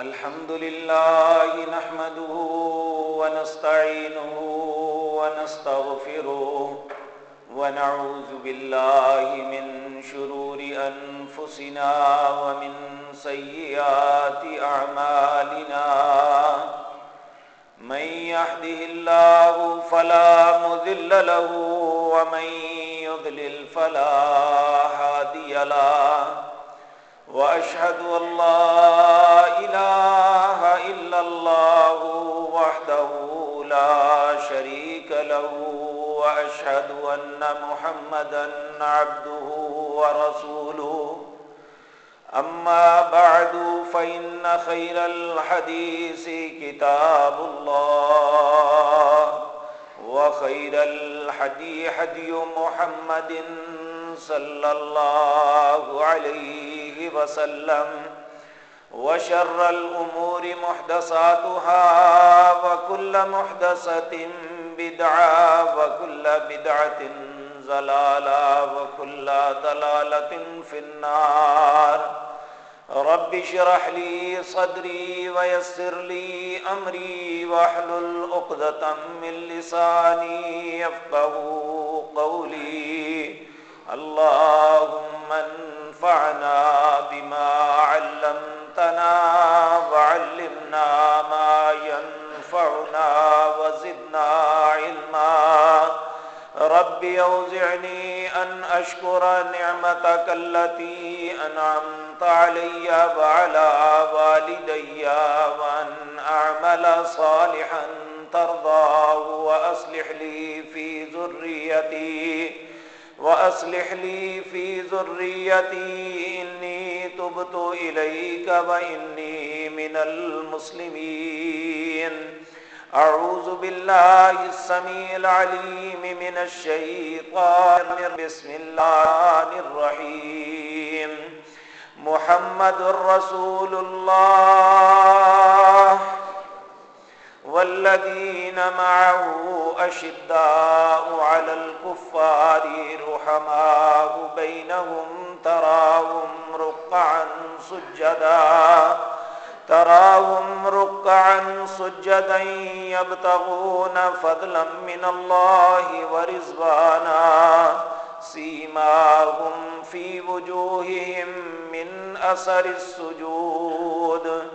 الحمد لله نحمده ونستعينه ونستغفره ونعوذ بالله من شرور أنفسنا ومن سيئات أعمالنا. من يحده الله فلا مذل له ومن يضلل فلا هادي له. وأشهد أن لا إله إلا الله وحده لا شريك له وأشهد أن محمدا عبده ورسوله. أما بعد، فإن خير الحديث كتاب الله، وخير الحدي حدي محمد صلى الله عليه وسلم وشر الأمور محدثاتها وكل محدثة بدعة وكل بدعة زلالة وكل دلالة في النار. رب شرح لي صدري ويسر لي أمري وحل الأقدة من لساني يفقه قولي. اللهم انفعنا بما علمتنا وعلمنا ما ينفعنا وزدنا علما. رب يوزعني أن أشكر نعمتك التي أنعمت علي وعلى والدي وأن أعمل صالحا ترضاه وأصلح لي في ذريتي. وأصلح لي في ذريتي إني تبت إليك وإني من المسلمين. أعوذ بالله السميع العليم من الشيطان بسم الله الرحيم. محمد رسول الله. والذين معه أشداء على الكفار رحماء بينهم، تراهم رقعا سجدا، تراهم رقعا سجدا يبتغون فضلا من الله ورزوانا سيماهم في وجوههم من أثر السجود.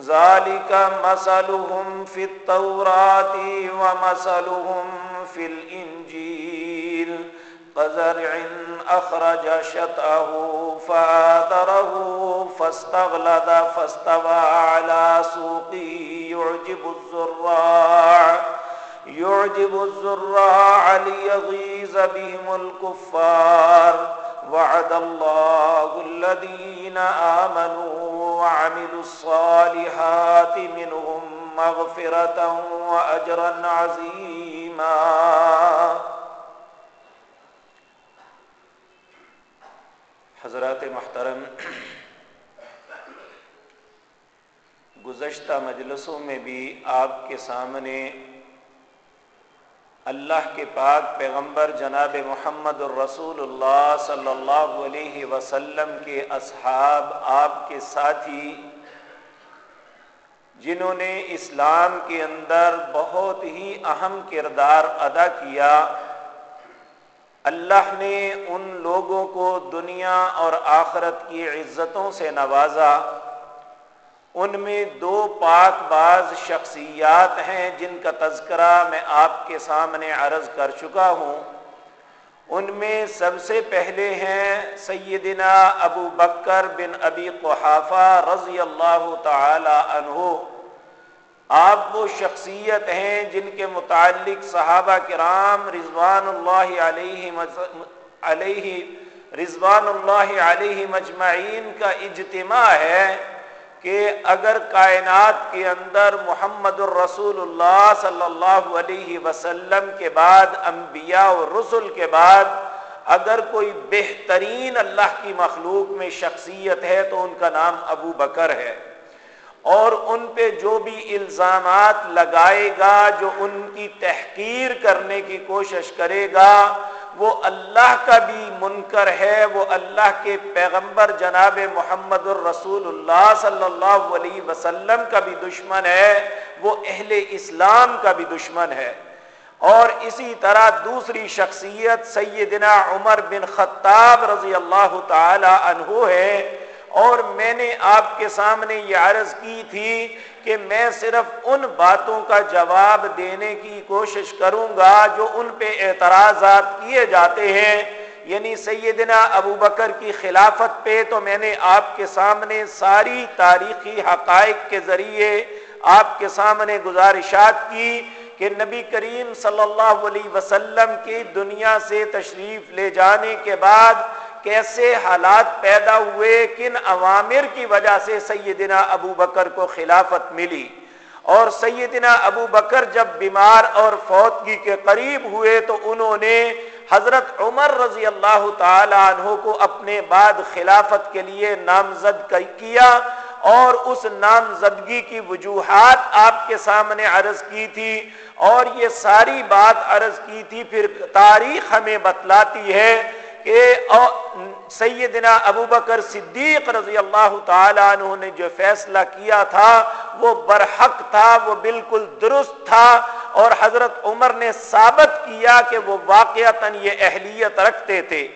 ذلك مثلهم في التوراة ومثلهم في الإنجيل قزرع أخرج شطأه فآذره فاستغلد فاستوى على سوقه يعجب الزراع يعجب الزراع ليغيظ بهم الكفار وعد الله الذين آمنوا وعملوا الصالحات منهم مغفرة وأجرا عظيما. حضرات محترم، گزشتہ مجلسوں میں بھی آپ کے سامنے اللہ کے پاک پیغمبر جناب محمد الرسول اللہ صلی اللہ علیہ وسلم کے اصحاب، آپ کے ساتھی، جنہوں نے اسلام کے اندر بہت ہی اہم کردار ادا کیا، اللہ نے ان لوگوں کو دنیا اور آخرت کی عزتوں سے نوازا۔ ان میں دو پاک باز شخصیات ہیں جن کا تذکرہ میں آپ کے سامنے عرض کر چکا ہوں۔ ان میں سب سے پہلے ہیں سیدنا ابو بکر بن ابی قحافہ رضی اللہ تعالی عنہ۔ آپ وہ شخصیت ہیں جن کے متعلق صحابہ کرام رضوان اللہ علیہ علیہ، رضوان اللہ علیہ مجمعین کا اجتماع ہے۔ کہ اگر کائنات کے اندر محمد الرسول اللہ صلی اللہ علیہ وسلم کے بعد، انبیاء و رسول کے بعد اگر کوئی بہترین اللہ کی مخلوق میں شخصیت ہے تو ان کا نام ابو بکر ہے۔ اور ان پہ جو بھی الزامات لگائے گا، جو ان کی تحقیر کرنے کی کوشش کرے گا وہ اللہ کا بھی منکر ہے، وہ اللہ کے پیغمبر جناب محمد الرسول اللہ صلی اللہ علیہ وسلم کا بھی دشمن ہے، وہ اہل اسلام کا بھی دشمن ہے۔ اور اسی طرح دوسری شخصیت سیدنا عمر بن خطاب رضی اللہ تعالی عنہ ہے۔ اور میں نے آپ کے سامنے یہ عرض کی تھی کہ میں صرف ان باتوں کا جواب دینے کی کوشش کروں گا جو ان پہ اعتراضات کیے جاتے ہیں۔ یعنی سیدنا ابو بکر کی خلافت پہ تو میں نے آپ کے سامنے ساری تاریخی حقائق کے ذریعے آپ کے سامنے گزارشات کی کہ نبی کریم صلی اللہ علیہ وسلم کی دنیا سے تشریف لے جانے کے بعد کیسے حالات پیدا ہوئے، کن عوامر کی وجہ سے سیدنا ابو بکر کو خلافت ملی؟ اور سیدنا ابو بکر جب بیمار اور فوتگی کے قریب ہوئے تو انہوں نے حضرت عمر رضی اللہ تعالی عنہ کو اپنے بعد خلافت کے لیے نامزد کیا اور اس نامزدگی کی وجوہات آپ کے سامنے عرض کی تھی؟ اور یہ ساری بات عرض کی تھی، پھر تاریخ ہمیں بتلاتی ہے کہ سیدنا ابو بکر صدیق رضی اللہ تعالیٰ عنہ نے جو فیصلہ کیا تھا، وہ برحق تھا، وہ بالکل درست تھا اور حضرت عمر نے ثابت کیا کہ وہ واقعتاً یہ اہلیت رکھتے تھے۔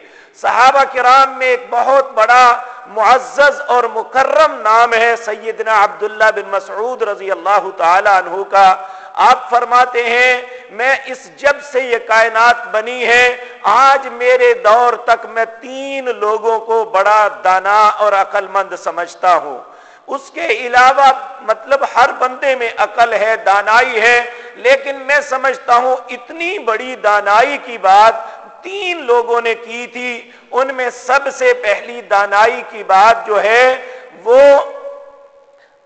صحابہ کرام میں ایک بہت بڑا معزز اور مکرم نام ہے سیدنا عبداللہ بن مسعود رضی اللہ تعالی عنہ کا۔ آپ فرماتے ہیں، میں اس جب سے یہ کائنات بنی ہے، آج میرے دور تک میں تین لوگوں کو بڑا دانا اور عقل مند سمجھتا ہوں۔ اس کے علاوہ مطلب ہر بندے میں عقل ہے، دانائی ہے، لیکن میں سمجھتا ہوں اتنی بڑی دانائی کی بات تین لوگوں نے کی تھی۔ ان میں سب سے پہلی دانائی کی بات جو ہے، وہ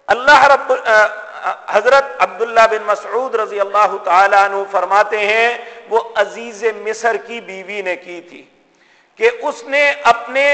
اللہ رب حضرت عبداللہ بن مسعود رضی اللہ تعالیٰ عنہ فرماتے ہیں، وہ عزیز مصر کی بیوی نے کی تھی، کہ اس نے اپنے،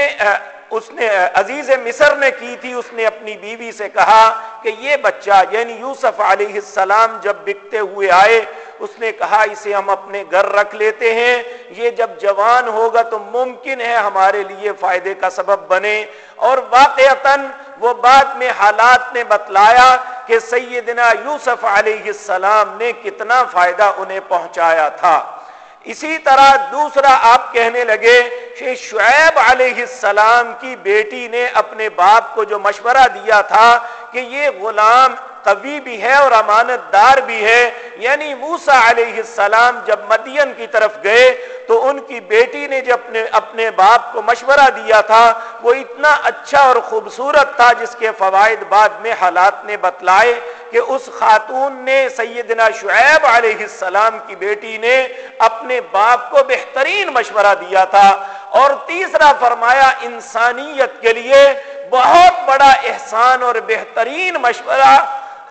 اس نے، عزیز مصر نے کی تھی، اس نے اپنی بیوی سے کہا کہ یہ بچہ یعنی یوسف علیہ السلام جب بکتے ہوئے آئے، اس نے کہا اسے ہم اپنے گھر رکھ لیتے ہیں، یہ جب جوان ہوگا تو ممکن ہے ہمارے لیے فائدے کا سبب بنے۔ اور واقعتاً وہ بعد میں حالات نے بتلایا کہ سیدنا یوسف علیہ السلام نے کتنا فائدہ انہیں پہنچایا تھا۔ اسی طرح دوسرا آپ کہنے لگے کہ شعیب علیہ السلام کی بیٹی نے اپنے باپ کو جو مشورہ دیا تھا کہ یہ غلام قوی بھی ہے اور امانت دار بھی ہے۔ یعنی موسا علیہ السلام جب مدین کی طرف گئے تو ان کی بیٹی نے جو اپنے اپنے باپ کو مشورہ دیا تھا، وہ اتنا اچھا اور خوبصورت تھا جس کے فوائد بعد میں حالات نے بتلائے کہ اس خاتون نے سیدنا شعیب علیہ السلام کی بیٹی نے اپنے باپ کو بہترین مشورہ دیا تھا۔ اور تیسرا فرمایا، انسانیت کے لیے بہت بڑا احسان اور بہترین مشورہ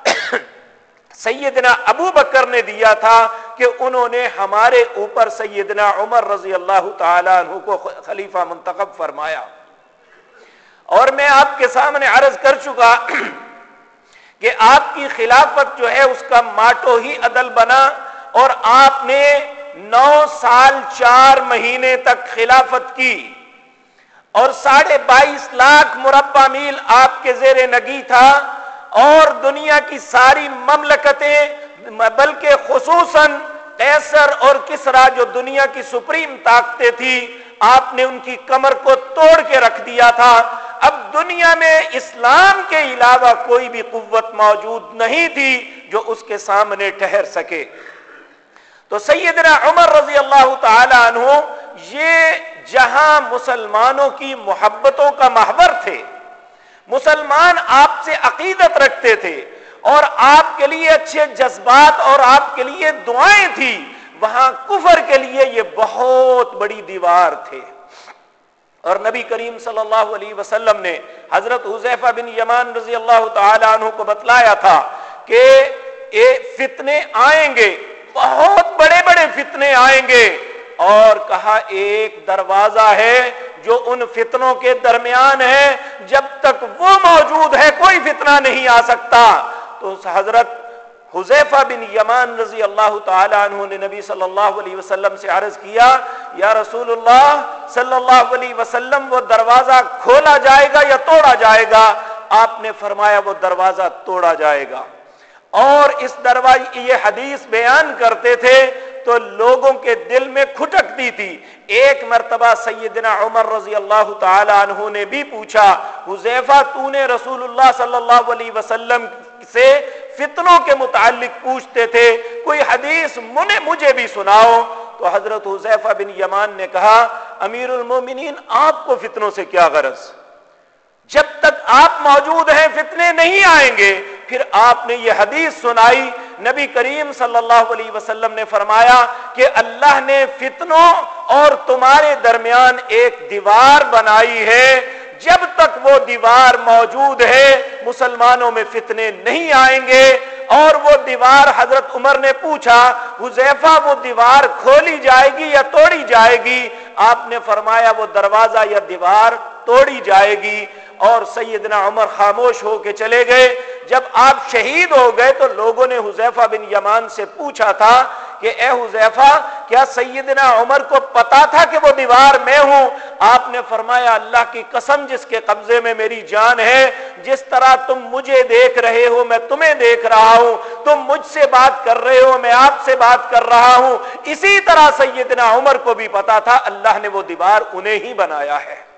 سیدنا ابو بکر نے دیا تھا کہ انہوں نے ہمارے اوپر سیدنا عمر رضی اللہ تعالیٰ عنہ کو خلیفہ منتخب فرمایا۔ اور میں آپ کے سامنے عرض کر چکا کہ آپ کی خلافت جو ہے اس کا ماٹو ہی عدل بنا اور آپ نے نو سال چار مہینے تک خلافت کی۔ اور ساڑھے بائیس لاکھ مربع میل آپ کے زیر نگی تھا اور دنیا کی ساری مملکتیں، بلکہ خصوصاً کیسر اور کسرا جو دنیا کی سپریم طاقتیں تھی آپ نے ان کی کمر کو توڑ کے رکھ دیا تھا۔ اب دنیا میں اسلام کے علاوہ کوئی بھی قوت موجود نہیں تھی جو اس کے سامنے ٹھہر سکے۔ تو سیدنا عمر رضی اللہ تعالی عنہ یہ جہاں مسلمانوں کی محبتوں کا محور تھے، مسلمان آپ سے عقیدت رکھتے تھے اور آپ کے لیے اچھے جذبات اور آپ کے لیے دعائیں تھی وہاں کفر کے لیے یہ بہت بڑی دیوار تھے۔ اور نبی کریم صلی اللہ علیہ وسلم نے حضرت حضیفہ بن یمان رضی اللہ تعالی عنہ کو بتلایا تھا کہ فتنے آئیں گے، بہت بڑے بڑے فتنے آئیں گے۔ اور کہا ایک دروازہ ہے جو ان فتنوں کے درمیان ہے، جب تک وہ موجود ہے، کوئی فتنہ نہیں آ سکتا۔ تو حضرت حذیفہ بن یمان رضی اللہ تعالی عنہ نے نبی صلی اللہ علیہ وسلم سے عرض کیا، یا رسول اللہ صلی اللہ علیہ وسلم، وہ دروازہ کھولا جائے گا یا توڑا جائے گا؟ آپ نے فرمایا وہ دروازہ توڑا جائے گا۔ اور اس دروازے یہ حدیث بیان کرتے تھے تو لوگوں کے دل میں کھٹکتی تھی۔ ایک مرتبہ سیدنا عمر رضی اللہ تعالی عنہ نے بھی پوچھا، حذیفہ، تو نے رسول اللہ صلی اللہ علیہ وسلم سے فتنوں کے متعلق پوچھتے تھے، کوئی حدیث منے مجھے بھی سناؤ؟ تو حضرت حذیفہ بن یمان نے کہا امیر المومنین آپ کو فتنوں سے کیا غرض؟ جب تک آپ موجود ہیں، فتنے نہیں آئیں گے۔ پھر آپ نے یہ حدیث سنائی، نبی کریم صلی اللہ علیہ وسلم نے فرمایا کہ اللہ نے فتنوں اور تمہارے درمیان ایک دیوار بنائی ہے۔ جب تک وہ دیوار موجود ہے، مسلمانوں میں فتنے نہیں آئیں گے۔ اور وہ دیوار حضرت عمر نے پوچھا، حذیفہ وہ دیوار کھولی جائے گی یا توڑی جائے گی؟ آپ نے فرمایا وہ دروازہ یا دیوار توڑی جائے گی۔ اور سیدنا عمر خاموش ہو کے چلے گئے۔ جب آپ شہید ہو گئے تو لوگوں نے حذیفہ بن یمان سے پوچھا تھا کہ اے حذیفہ، کیا سیدنا عمر کو پتا تھا کہ وہ دیوار میں ہوں؟ آپ نے فرمایا، اللہ کی قسم، جس کے قبضے میں میری جان ہے، جس طرح تم مجھے دیکھ رہے ہو، میں تمہیں دیکھ رہا ہوں۔ تم مجھ سے بات کر رہے ہو، میں آپ سے بات کر رہا ہوں۔ اسی طرح سیدنا عمر کو بھی پتا تھا، اللہ نے وہ دیوار انہیں ہی بنایا ہے۔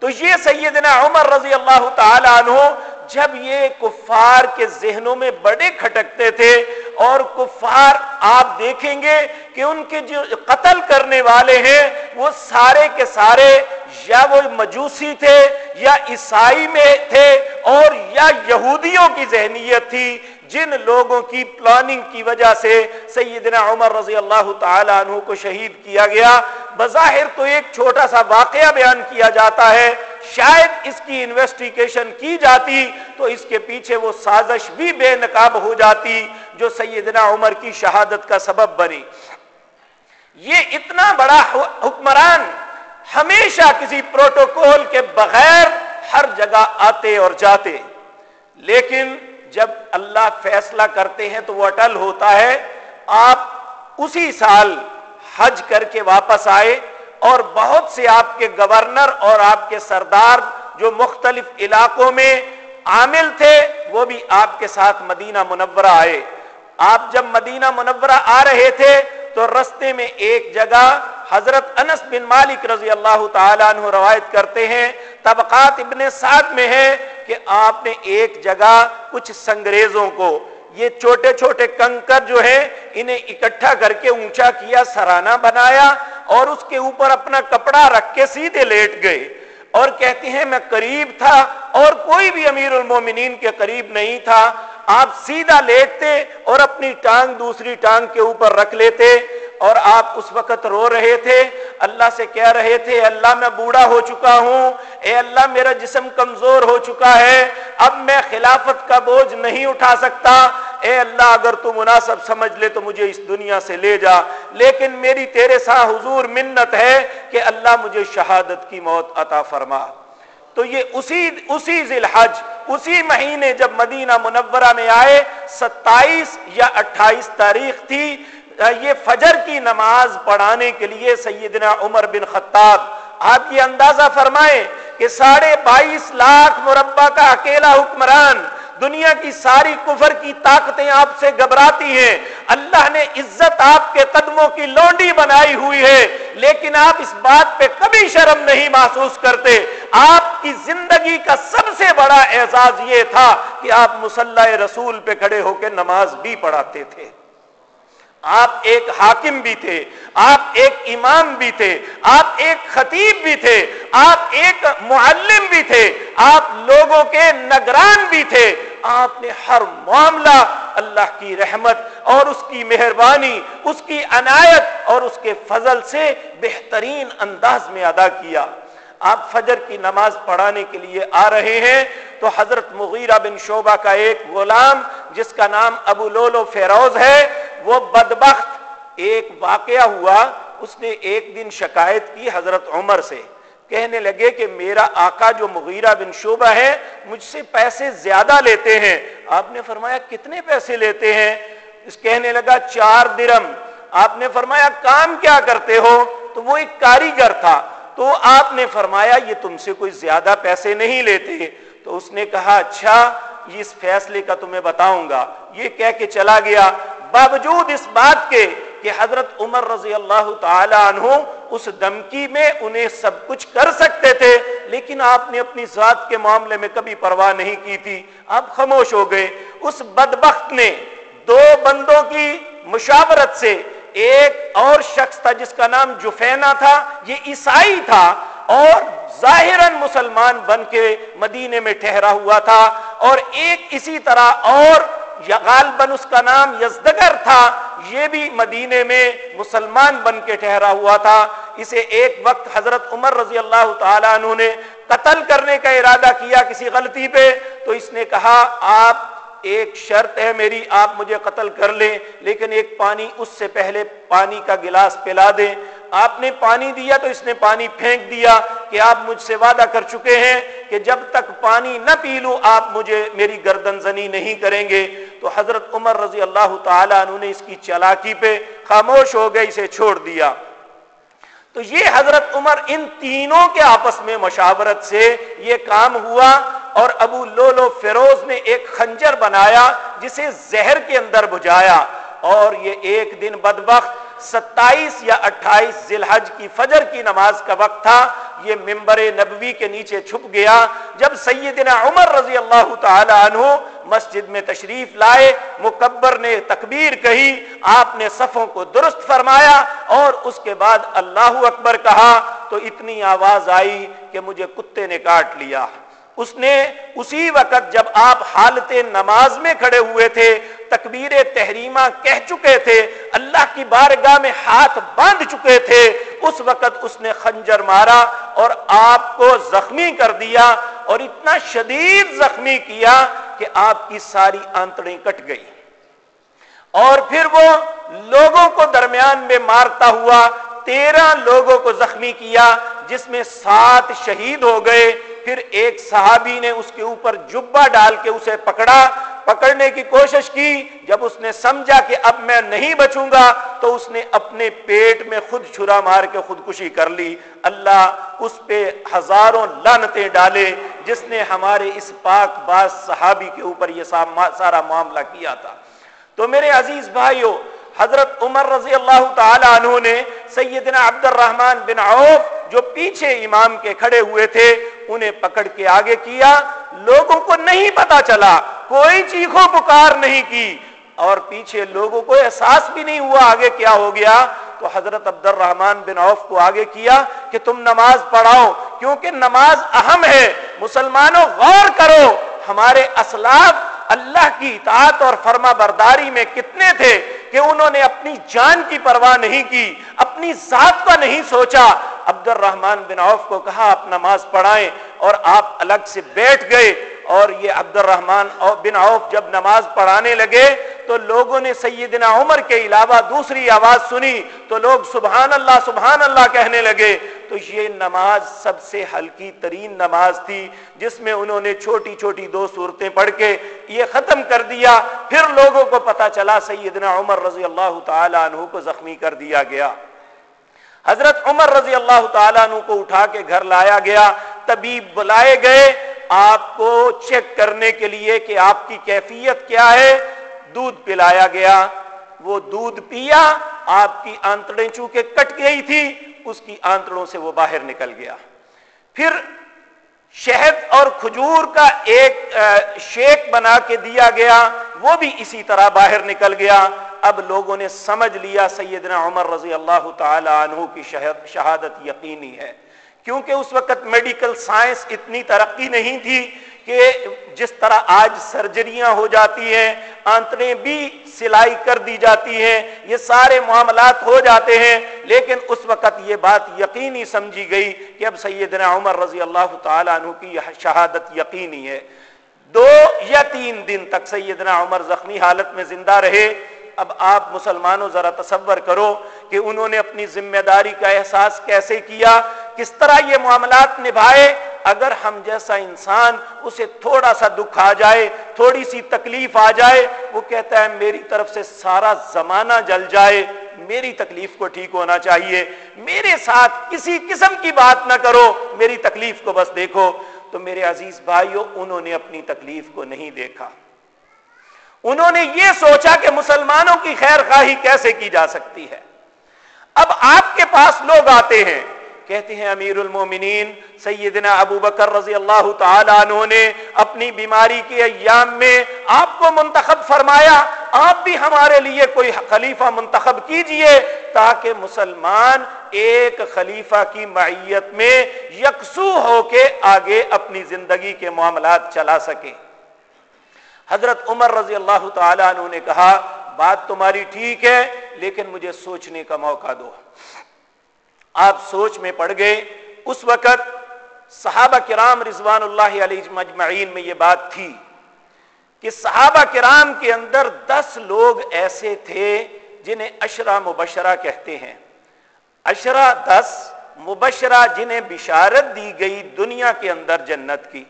تو یہ سیدنا عمر رضی اللہ تعالی عنہ جب یہ کفار کے ذہنوں میں بڑے کھٹکتے تھے اور کفار آپ دیکھیں گے کہ ان کے جو قتل کرنے والے ہیں، وہ سارے کے سارے یا وہ مجوسی تھے یا عیسائی میں تھے اور یا یہودیوں کی ذہنیت تھی۔ جن لوگوں کی پلاننگ کی وجہ سے سیدنا عمر رضی اللہ تعالی عنہ کو شہید کیا گیا۔ بظاہر تو ایک چھوٹا سا واقعہ بیان کیا جاتا ہے شاید اس کی انویسٹیگیشن کی جاتی تو اس کے پیچھے وہ سازش بھی بے نقاب ہو جاتی جو سیدنا عمر کی شہادت کا سبب بنی۔ یہ اتنا بڑا حکمران ہمیشہ کسی پروٹوکول کے بغیر ہر جگہ آتے اور جاتے۔ لیکن جب اللہ فیصلہ کرتے ہیں تو وہ اٹل ہوتا ہے۔ آپ اسی سال حج کر کے واپس آئے۔ اور بہت سے آپ کے گورنر اور آپ کے سردار جو مختلف علاقوں میں عامل تھے، وہ بھی آپ کے ساتھ مدینہ منورہ آئے۔ آپ جب مدینہ منورہ آ رہے تھے، تو رستے میں ایک جگہ حضرت انس بن مالک رضی اللہ تعالیٰ عنہ روایت کرتے ہیں، طبقات ابن سعد میں ہے کہ آپ نے ایک جگہ کچھ سنگریزوں کو، یہ چھوٹے چھوٹے کنکر جو ہے انہیں اکٹھا کر کے اونچا کیا، سرانہ بنایا۔ اور اس کے اوپر اپنا کپڑا رکھ کے سیدھے لیٹ گئے اور کہتے ہیں، میں قریب تھا اور کوئی بھی امیر المومنین کے قریب نہیں تھا۔ آپ سیدھا لیٹتے اور اپنی ٹانگ دوسری ٹانگ کے اوپر رکھ لیتے اور آپ اس وقت رو رہے تھے۔ اللہ سے کہہ رہے تھے، اللہ میں بوڑھا ہو چکا ہوں۔ اے اللہ، میرا جسم کمزور ہو چکا ہے۔ اب میں خلافت کا بوجھ نہیں اٹھا سکتا۔ اے اللہ، اگر تو مناسب سمجھ لے تو مجھے اس دنیا سے لے جا۔ لیکن میری تیرے سا حضور منت ہے کہ اللہ مجھے شہادت کی موت عطا فرما۔ تو یہ اسی اسی ذی الحج اسی مہینے جب مدینہ منورہ میں آئے، ستائیس یا اٹھائیس تاریخ تھی، یہ فجر کی نماز پڑھانے کے لیے سیدنا عمر بن خطاب، آپ یہ اندازہ فرمائیں کہ ساڑھے بائیس لاکھ مربع کا اکیلا حکمران دنیا کی ساری کفر کی طاقتیں آپ سے گھبراتی ہیں۔ اللہ نے عزت آپ کے قدموں کی لونڈی بنائی ہوئی ہے، لیکن آپ اس بات پہ کبھی شرم نہیں محسوس کرتے۔ آپ کی زندگی کا سب سے بڑا اعزاز یہ تھا کہ آپ مسلح رسول پہ کھڑے ہو کے نماز بھی پڑھاتے تھے۔ آپ ایک حاکم بھی تھے، آپ ایک امام بھی تھے، آپ ایک خطیب بھی تھے، آپ ایک معلم بھی تھے، آپ لوگوں کے نگران بھی تھے۔ آپ نے ہر معاملہ اللہ کی رحمت اور اس کی مہربانی، اس کی عنایت اور اس کے فضل سے بہترین انداز میں ادا کیا۔ آپ فجر کی نماز پڑھانے کے لیے آ رہے ہیں تو حضرت مغیرہ بن شعبہ کا ایک غلام، جس کا نام ابو لولو فیروز ہے وہ بدبخت ایک واقعہ ہوا، اس نے ایک دن شکایت کی حضرت عمر سے۔ کہنے لگے کہ میرا آقا جو مغیرہ بن شعبہ ہے، مجھ سے پیسے زیادہ لیتے ہیں۔ آپ نے فرمایا، کتنے پیسے لیتے ہیں؟ اس کہنے لگا، چار درم۔ آپ نے فرمایا، کام کیا کرتے ہو؟ تو وہ ایک کاریگر تھا۔ تو آپ نے فرمایا، یہ تم سے کوئی زیادہ پیسے نہیں لیتے۔ تو اس نے کہا اچھا اس فیصلے کا تمہیں بتاؤں گا۔ یہ کہہ کے چلا گیا۔ باوجود اس بات کے کہ حضرت عمر رضی اللہ تعالی عنہ اس دمکی میں انہیں سب کچھ کر سکتے تھے، لیکن آپ نے اپنی ذات کے معاملے میں کبھی پرواہ نہیں کی تھی۔ آپ خاموش ہو گئے۔ اس بدبخت نے دو بندوں کی مشاورت سے ایک اور شخص تھا جس کا نام جفینا تھا، یہ عیسائی تھا اور ظاہراً مسلمان بن کے مدینے میں ٹھہرا ہوا تھا اور ایک اسی طرح اور غالباً اس کا نام یزدگر تھا، یہ بھی مدینے میں مسلمان بن کے ٹھہرا ہوا تھا۔ اسے ایک وقت حضرت عمر رضی اللہ تعالیٰ عنہ نے قتل کرنے کا ارادہ کیا کسی غلطی پہ، تو اس نے کہا، آپ ایک شرط ہے میری، آپ مجھے قتل کر لیں، لیکن ایک پانی اس سے پہلے پانی کا گلاس پلا دیں۔ آپ نے پانی دیا تو اس نے پانی پھینک دیا کہ آپ مجھ سے وعدہ کر چکے ہیں کہ جب تک پانی نہ پی لوں، آپ مجھے میری گردن زنی نہیں کریں گے۔ تو حضرت عمر رضی اللہ تعالیٰ عنہ نے اس کی چلاکی پہ خاموش ہو گئے، اسے چھوڑ دیا۔ تو یہ حضرت عمر ان تینوں کے آپس میں مشاورت سے یہ کام ہوا اور ابو لولو فیروز نے ایک خنجر بنایا جسے زہر کے اندر بجایا اور یہ ایک دن بدبخت ستائیس یا اٹھائیس ذلحج کی فجر کی نماز کا وقت تھا، یہ ممبر نبوی کے نیچے چھپ گیا۔ جب سیدنا عمر رضی اللہ تعالی عنہ مسجد میں تشریف لائے، مکبر نے تکبیر کہی، آپ نے صفوں کو درست فرمایا اور اس کے بعد اللہ اکبر کہا، تو اتنی آواز آئی کہ مجھے کتے نے کاٹ لیا۔ اس نے اسی وقت جب آپ حالت نماز میں کھڑے ہوئے تھے، تکبیر تحریمہ کہہ چکے تھے، اللہ کی بارگاہ میں ہاتھ باندھ چکے تھے، اس وقت اس نے خنجر مارا اور آپ کو زخمی کر دیا اور اتنا شدید زخمی کیا کہ آپ کی ساری آنتڑیں کٹ گئی اور پھر وہ لوگوں کو درمیان میں مارتا ہوا تیرہ لوگوں کو زخمی کیا، جس میں سات شہید ہو گئے۔ پھر ایک صحابی نے اس کے اوپر جبا ڈال کے اسے پکڑا۔ پکڑنے کی کوشش کی۔ جب اس نے سمجھا کہ اب میں نہیں بچوں گا، تو اس نے اپنے پیٹ میں خود چھرا مار کے خودکشی کر لی۔ اللہ اس پہ ہزاروں لانتیں ڈالے، جس نے ہمارے اس پاک باز صحابی کے اوپر یہ سارا معاملہ کیا تھا۔ تو میرے عزیز بھائیوں حضرت عمر رضی اللہ تعالی عنہ نے سیدنا عبد الرحمن بن عوف جو پیچھے امام کے کھڑے ہوئے تھے، انہیں پکڑ کے آگے کیا۔ لوگوں کو نہیں پتا چلا، کوئی چیخو پکار نہیں کی۔ اور پیچھے لوگوں کو احساس بھی نہیں ہوا آگے کیا ہو گیا۔ تو حضرت عبد الرحمان بن عوف کو آگے کیا کہ تم نماز پڑھاؤ، کیونکہ نماز اہم ہے۔ مسلمانوں غور کرو، ہمارے اسلاف اللہ کی اطاعت اور فرما برداری میں کتنے تھے کہ انہوں نے اپنی جان کی پرواہ نہیں کی، اپنی ذات کا نہیں سوچا۔ عبد الرحمان بن عوف کو کہا، آپ نماز پڑھائیں اور آپ الگ سے بیٹھ گئے۔ اور یہ عبد الرحمان بن عوف جب نماز پڑھانے لگے تو لوگوں نے سیدنا عمر کے علاوہ دوسری آواز سنی تو لوگ سبحان اللہ سبحان اللہ کہنے لگے، تو یہ نماز سب سے ہلکی ترین نماز تھی جس میں انہوں نے چھوٹی چھوٹی دو صورتیں پڑھ کے یہ ختم کر دیا۔ پھر لوگوں کو پتا چلا سیدنا عمر رضی اللہ تعالی عنہ کو زخمی کر دیا گیا۔ حضرت عمر رضی اللہ تعالیٰ عنہ کو اٹھا کے گھر لایا گیا، طبیب بلائے گئے، آپ کو چیک کرنے کے لیے کہ آپ کی کیفیت کیا ہے۔ دودھ پلایا گیا، وہ دودھ پیا، آپ کی آنتڑیں چونکہ کٹ گئی تھی اس کی آنتڑوں سے وہ باہر نکل گیا۔ پھر شہد اور کھجور کا ایک شیک بنا کے دیا گیا، وہ بھی اسی طرح باہر نکل گیا۔ اب لوگوں نے سمجھ لیا، سیدنا عمر رضی اللہ تعالی عنہ کی شہادت یقینی ہے۔ کیونکہ اس وقت میڈیکل سائنس اتنی ترقی نہیں تھی کہ جس طرح آج سرجریاں ہو جاتی ہیں آنتریں بھی سلائی کر دی جاتی ہیں، یہ سارے معاملات ہو جاتے ہیں، لیکن اس وقت یہ بات یقینی سمجھی گئی کہ اب سیدنا عمر رضی اللہ تعالیٰ عنہ کی شہادت یقینی ہے۔ دو یا تین دن تک سیدنا عمر زخمی حالت میں زندہ رہے۔ اب آپ مسلمانوں ذرا تصور کرو کہ انہوں نے اپنی ذمہ داری کا احساس کیسے کیا، کس طرح یہ معاملات نبھائے اگر ہم جیسا انسان اسے تھوڑا سا دکھ آ جائے، تھوڑی سی تکلیف آ جائے، وہ کہتا ہے میری طرف سے سارا زمانہ جل جائے، میری تکلیف کو ٹھیک ہونا چاہیے، میرے ساتھ کسی قسم کی بات نہ کرو، میری تکلیف کو بس دیکھو۔ تو میرے عزیز بھائیوں انہوں نے اپنی تکلیف کو نہیں دیکھا۔ انہوں نے یہ سوچا کہ مسلمانوں کی خیر خواہی کیسے کی جا سکتی ہے۔ اب آپ کے پاس لوگ آتے ہیں کہتے ہیں امیر المومنین سیدنا ابو بکر رضی اللہ تعالیٰ عنہ نے اپنی بیماری کے ایام میں آپ کو منتخب فرمایا، آپ بھی ہمارے لیے کوئی خلیفہ منتخب کیجیے تاکہ مسلمان ایک خلیفہ کی معیت میں یکسو ہو کے آگے اپنی زندگی کے معاملات چلا سکے حضرت عمر رضی اللہ تعالیٰ عنہ نے کہا، بات تمہاری ٹھیک ہے، لیکن مجھے سوچنے کا موقع دو۔ آپ سوچ میں پڑ گئے، اس وقت صحابہ کرام رضوان اللہ علیہ مجمعین میں یہ بات تھی کہ صحابہ کرام کے اندر دس لوگ ایسے تھے جنہیں اشرا مبشرہ کہتے ہیں۔ اشرا دس، مبشرہ جنہیں بشارت دی گئی دنیا کے اندر جنت کی۔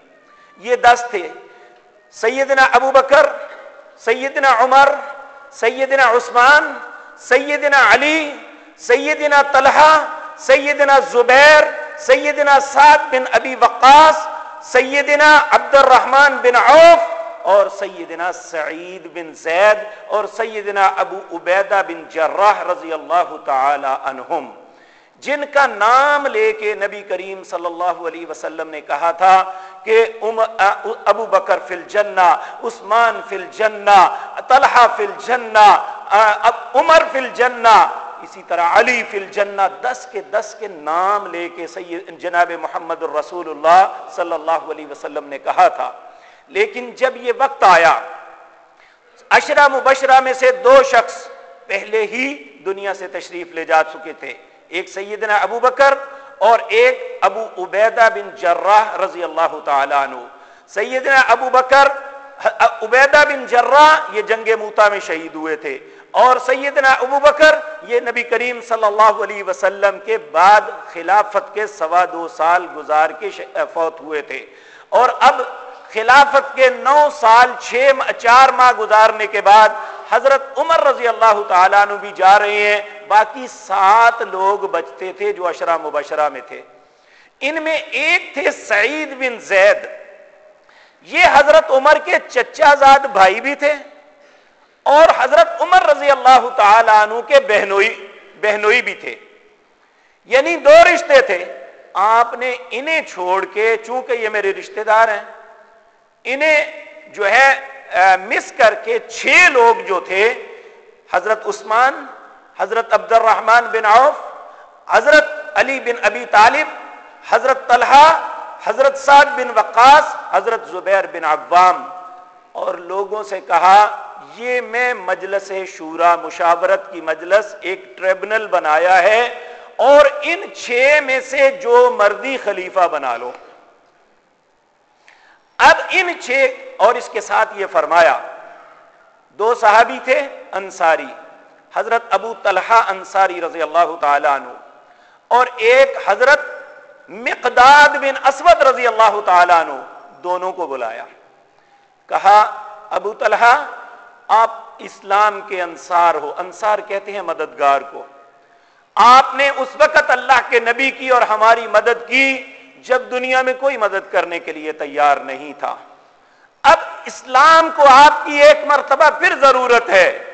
یہ دس تھے۔ سیدنا ابو بکر، سیدنا عمر، سیدنا عثمان، سیدنا علی، سیدنا طلحہ سیدنا زبیر، سیدنا سعد بن ابی وقاص، سیدنا عبد الرحمن بن عوف اور سیدنا سعید بن زید اور سیدنا ابو عبیدہ بن جراح رضی اللہ تعالی عنہم۔ جن کا نام لے کے نبی کریم صلی اللہ علیہ وسلم نے کہا تھا کہ ابو بکر فل جنا عثمان فل جنا طلحہ فل جنا عمر فل جنا اسی طرح علی فی الجنہ دس کے دس کے نام لے کے سید جناب محمد الرسول اللہ صلی اللہ علیہ وسلم نے کہا تھا۔ لیکن جب یہ وقت آیا اشرا مبشرہ میں سے دو شخص پہلے ہی دنیا سے تشریف لے جا چکے تھے۔ ایک سیدنا ابو بکر اور ایک ابو عبیدہ بن جراح رضی اللہ تعالیٰ عنہ۔ سیدنا ابو بکر، عبیدہ بن جراح یہ جنگ موتا میں شہید ہوئے تھے۔ اور سیدنا ابو بکر، یہ نبی کریم صلی اللہ علیہ وسلم کے بعد خلافت کے سوا دو سال گزار کے فوت ہوئے تھے۔ اور اب خلافت کے نو سال، چھ چار ماہ گزارنے کے بعد حضرت عمر رضی اللہ تعالیٰ عنہ بھی جا رہے ہیں۔ باقی سات لوگ بچتے تھے جو اشرا مبشرہ میں تھے۔ ان میں ایک تھے سعید بن زید۔ یہ حضرت عمر کے چچا زاد بھائی بھی تھے۔ اور حضرت عمر رضی اللہ تعالی عنہ کے بہنوئی بہنوئی بھی تھے۔ یعنی دو رشتے تھے۔ آپ نے انہیں چھوڑ کے، چونکہ یہ میرے رشتے دار ہیں، انہیں جو ہے مس کر کے چھ لوگ جو تھے، حضرت عثمان، حضرت عبد الرحمان بن عوف، حضرت علی بن ابی طالب، حضرت طلحہ، حضرت سعد بن وقاص، حضرت زبیر بن عوام۔ اور لوگوں سے کہا یہ میں مجلس شورا مشاورت کی مجلس ایک ٹریبنل بنایا ہے اور ان چھ میں سے جو مردی خلیفہ بنا لو۔ اب ان چھ، اور اس کے ساتھ یہ فرمایا، دو صحابی تھے، انصاری، حضرت ابو طلحہ انصاری رضی اللہ تعالی عنہ، اور ایک حضرت مقداد بن اسود رضی اللہ تعالی عنہ، دونوں کو بلایا۔ کہا، ابو طلحہ آپ اسلام کے انصار ہو۔ انصار کہتے ہیں مددگار کو۔ آپ نے اس وقت اللہ کے نبی کی اور ہماری مدد کی جب دنیا میں کوئی مدد کرنے کے لیے تیار نہیں تھا۔ اب اسلام کو آپ کی ایک مرتبہ پھر ضرورت ہے۔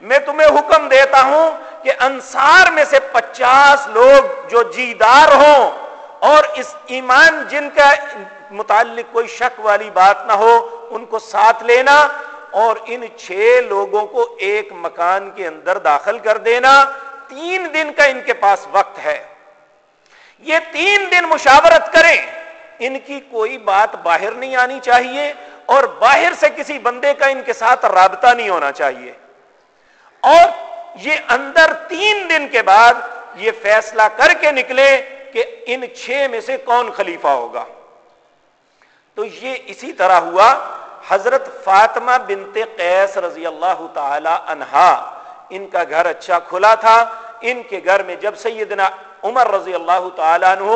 میں تمہیں حکم دیتا ہوں کہ انصار میں سے پچاس لوگ جو جیدار ہوں اور اس ایمان جن کا متعلق کوئی شک والی بات نہ ہو، ان کو ساتھ لینا۔ اور ان چھ لوگوں کو ایک مکان کے اندر داخل کر دینا تین دن کا ان کے پاس وقت ہے۔ یہ تین دن مشاورت کریں۔ ان کی کوئی بات باہر نہیں آنی چاہیے اور باہر سے کسی بندے کا ان کے ساتھ رابطہ نہیں ہونا چاہیے۔ اور یہ اندر تین دن کے بعد یہ فیصلہ کر کے نکلے کہ ان چھ میں سے کون خلیفہ ہوگا۔ تو یہ اسی طرح ہوا حضرت فاطمہ بنت قیس رضی اللہ تعالی عنہا، ان کا گھر اچھا کھلا تھا۔ ان کے گھر میں جب سیدنا عمر رضی اللہ تعالیٰ عنہ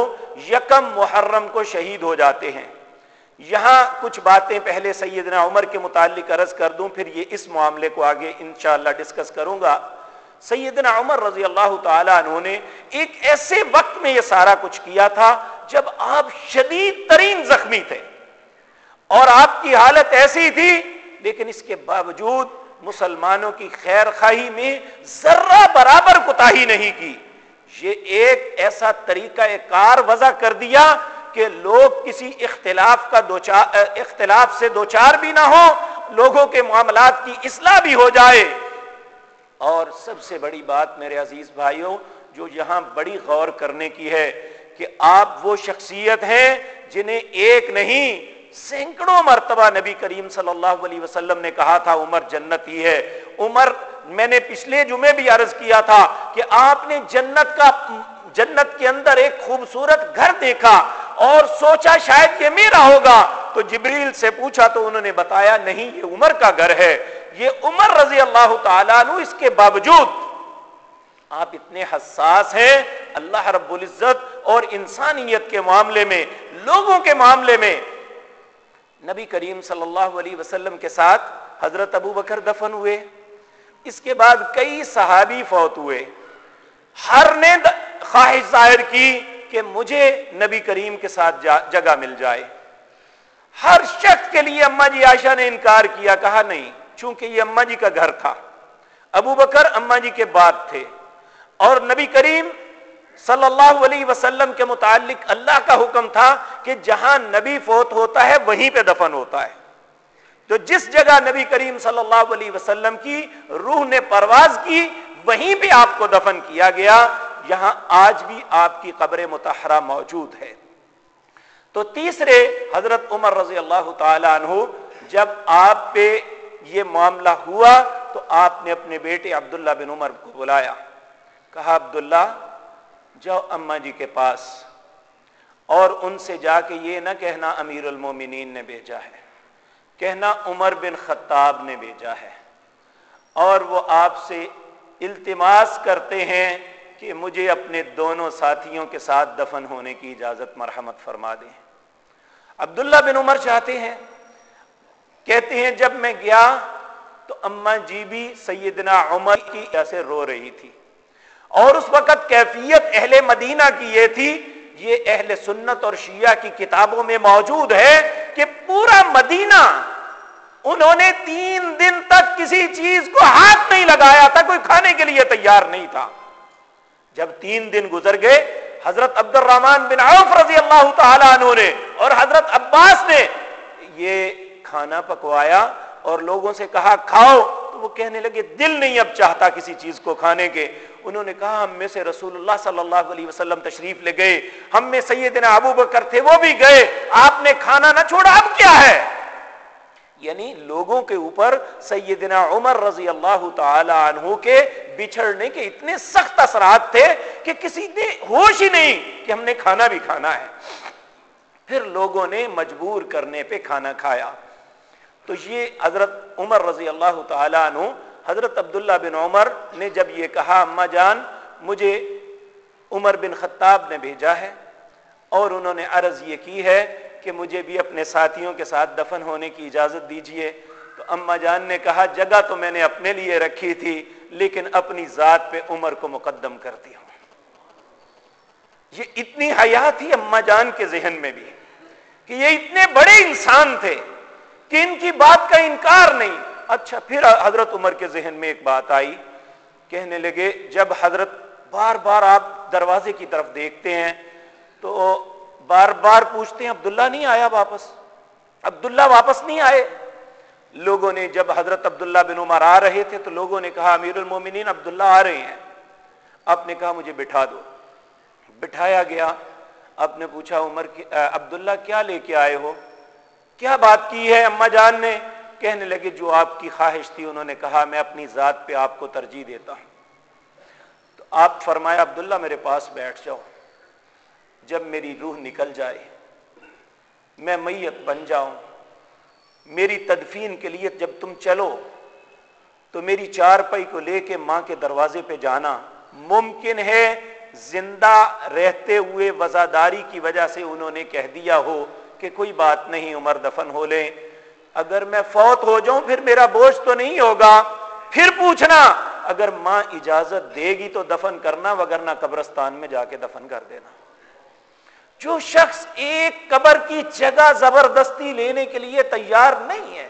یکم محرم کو شہید ہو جاتے ہیں۔ یہاں کچھ باتیں پہلے سیدنا عمر کے متعلق عرض کر دوں، پھر یہ اس معاملے کو آگے انشاءاللہ ڈسکس کروں گا۔ سیدنا عمر رضی اللہ تعالیٰ عنہ نے ایک ایسے وقت میں یہ سارا کچھ کیا تھا جب آپ شدید ترین زخمی تھے۔ اور آپ کی حالت ایسی تھی، لیکن اس کے باوجود مسلمانوں کی خیر خواہی میں ذرہ برابر کوتا نہیں کی۔ یہ ایک ایسا طریقہ کار وضع کر دیا کہ لوگ کسی اختلاف کا دو اختلاف سے دو چار بھی نہ ہو لوگوں کے معاملات کی اصلاح بھی ہو جائے۔ اور سب سے بڑی بات میرے عزیز بھائیوں، جو یہاں بڑی غور کرنے کی ہے کہ آپ وہ شخصیت ہیں جنہیں ایک نہیں سینکڑوں مرتبہ نبی کریم صلی اللہ علیہ وسلم نے کہا تھا، عمر جنت ہی ہے۔ عمر، میں نے پچھلے جمعے بھی عرض کیا تھا کہ آپ نے جنت کا، جنت کے اندر ایک خوبصورت گھر دیکھا اور سوچا شاید یہ میرا ہوگا۔ تو جبریل سے پوچھا تو انہوں نے بتایا، نہیں، یہ عمر کا گھر ہے۔ یہ عمر رضی اللہ تعالیٰ عنہ اس کے باوجود آپ اتنے حساس ہیں، اللہ رب العزت اور انسانیت کے معاملے میں، لوگوں کے معاملے میں نبی کریم صلی اللہ علیہ وسلم کے ساتھ حضرت ابو بکر دفن ہوئے۔ اس کے بعد کئی صحابی فوت ہوئے۔ ہر نے خواہش ظاہر کی کہ مجھے نبی کریم کے ساتھ جگہ مل جائے۔ ہر شخص کے لیے اما جی عائشہ نے انکار کیا، کہا نہیں، چونکہ یہ اما جی کا گھر تھا۔ ابو بکر اما جی کے بعد تھے۔ اور نبی کریم صلی اللہ علیہ وسلم کے متعلق اللہ کا حکم تھا کہ جہاں نبی فوت ہوتا ہے وہیں پہ دفن ہوتا ہے۔ تو جس جگہ نبی کریم صلی اللہ علیہ وسلم کی روح نے پرواز کی، وہیں پہ آپ کو دفن کیا گیا۔ یہاں آج بھی آپ کی قبر متحرہ موجود ہے۔ تو تیسرے، حضرت عمر رضی اللہ تعالی عنہ، جب آپ پہ یہ معاملہ ہوا تو آپ نے اپنے بیٹے عبداللہ بن عمر کو بلایا۔ کہا، عبداللہ جاؤ اما جی کے پاس اور ان سے جا کے یہ نہ کہنا امیر المومنین نے بھیجا ہے، کہنا عمر بن خطاب نے بھیجا ہے۔ اور وہ آپ سے التماس کرتے ہیں کہ مجھے اپنے دونوں ساتھیوں کے ساتھ دفن ہونے کی اجازت مرحمت فرما دیں۔ عبداللہ بن عمر چاہتے ہیں، کہتے ہیں جب میں گیا تو اما جی بھی سیدنا عمر کی ایسے رو رہی تھی۔ اور اس وقت کیفیت اہل مدینہ کی یہ تھی، یہ اہل سنت اور شیعہ کی کتابوں میں موجود ہے کہ پورا مدینہ انہوں نے تین دن تک کسی چیز کو ہاتھ نہیں لگایا تھا، کوئی کھانے کے لیے تیار نہیں تھا۔ جب تین دن گزر گئے، حضرت عبد الرحمان بن عوف رضی اللہ تعالیٰ عنہ نے اور حضرت عباس نے یہ کھانا پکوایا اور لوگوں سے کہا، کھاؤ۔ تو وہ کہنے لگے، دل نہیں اب چاہتا کسی چیز کو کھانے کے۔ انہوں نے کہا، ہم میں سے رسول اللہ صلی اللہ علیہ وسلم تشریف لے گئے۔ ہم میں سیدنا ابو بکر تھے، وہ بھی گئے۔ آپ نے کھانا نہ چھوڑا، اب کیا ہے؟ یعنی لوگوں کے اوپر سیدنا عمر رضی اللہ تعالی عنہ کے بچھڑنے کے اتنے سخت اثرات تھے کہ کسی نے ہوش ہی نہیں کہ ہم نے کھانا بھی کھانا ہے۔ پھر لوگوں نے مجبور کرنے پہ کھانا کھایا۔ تو یہ حضرت عمر رضی اللہ تعالیٰ عنہ حضرت عبداللہ بن عمر نے جب یہ کہا، اما جان، مجھے عمر بن خطاب نے بھیجا ہے اور انہوں نے عرض یہ کی ہے کہ مجھے بھی اپنے ساتھیوں کے ساتھ دفن ہونے کی اجازت دیجیے تو اما جان نے کہا، جگہ تو میں نے اپنے لیے رکھی تھی، لیکن اپنی ذات پہ عمر کو مقدم کرتی ہوں۔ یہ اتنی حیات تھی اما جان کے ذہن میں بھی کہ یہ اتنے بڑے انسان تھے کہ ان کی بات کا انکار نہیں۔ اچھا پھر حضرت عمر کے ذہن میں ایک بات آئی، کہنے لگے، جب حضرت بار بار آپ دروازے کی طرف دیکھتے ہیں تو بار بار پوچھتے ہیں، عبداللہ نہیں آیا واپس؟ عبداللہ واپس نہیں آئے؟ لوگوں نے جب حضرت عبداللہ بن عمر آ رہے تھے تو لوگوں نے کہا، امیر المومنین عبداللہ آ رہے ہیں۔ آپ نے کہا، مجھے بٹھا دو۔ بٹھایا گیا۔ آپ نے پوچھا، عمر عبداللہ کیا لے کے آئے ہو؟ کیا بات کی ہے اما جان نے؟ کہنے لگے، جو آپ کی خواہش تھی، انہوں نے کہا، میں اپنی ذات پہ آپ کو ترجیح دیتا ہوں۔ تو آپ فرمایا عبداللہ میرے پاس بیٹھ جاؤ۔ جب میری روح نکل جائے، میں میت بن جاؤں۔ میری تدفین کے لیے جب تم چلو، تو میری چار پائی کو لے کے ماں کے دروازے پہ جانا۔ ممکن ہے زندہ رہتے ہوئے وزاداری کی وجہ سے انہوں نے کہہ دیا ہو کہ کوئی بات نہیں، عمر دفن ہو لیں۔ اگر میں فوت ہو جاؤں، پھر میرا بوجھ تو نہیں ہوگا۔ پھر پوچھنا، اگر ماں اجازت دے گی تو دفن کرنا وگرنہ قبرستان میں جا کے دفن کر دینا۔ جو شخص ایک قبر کی جگہ زبردستی لینے کے لیے تیار نہیں ہے،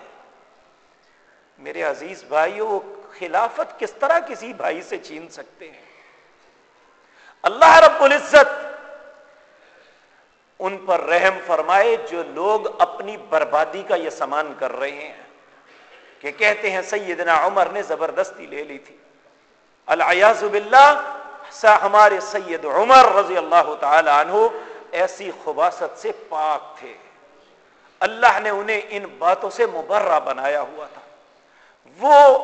میرے عزیز بھائی وہ خلافت کس طرح کسی بھائی سے چھین سکتے ہیں؟ اللہ رب العزت ان پر رحم فرمائے جو لوگ اپنی بربادی کا یہ سامان کر رہے ہیں۔ کہ کہتے ہیں سیدنا عمر نے زبردستی لے لی تھی۔ الیاز باللہ ہمارے سید عمر رضی اللہ تعالی عنہ ایسی خباست سے پاک تھے۔ اللہ نے انہیں ان باتوں سے مبرہ بنایا ہوا تھا۔ وہ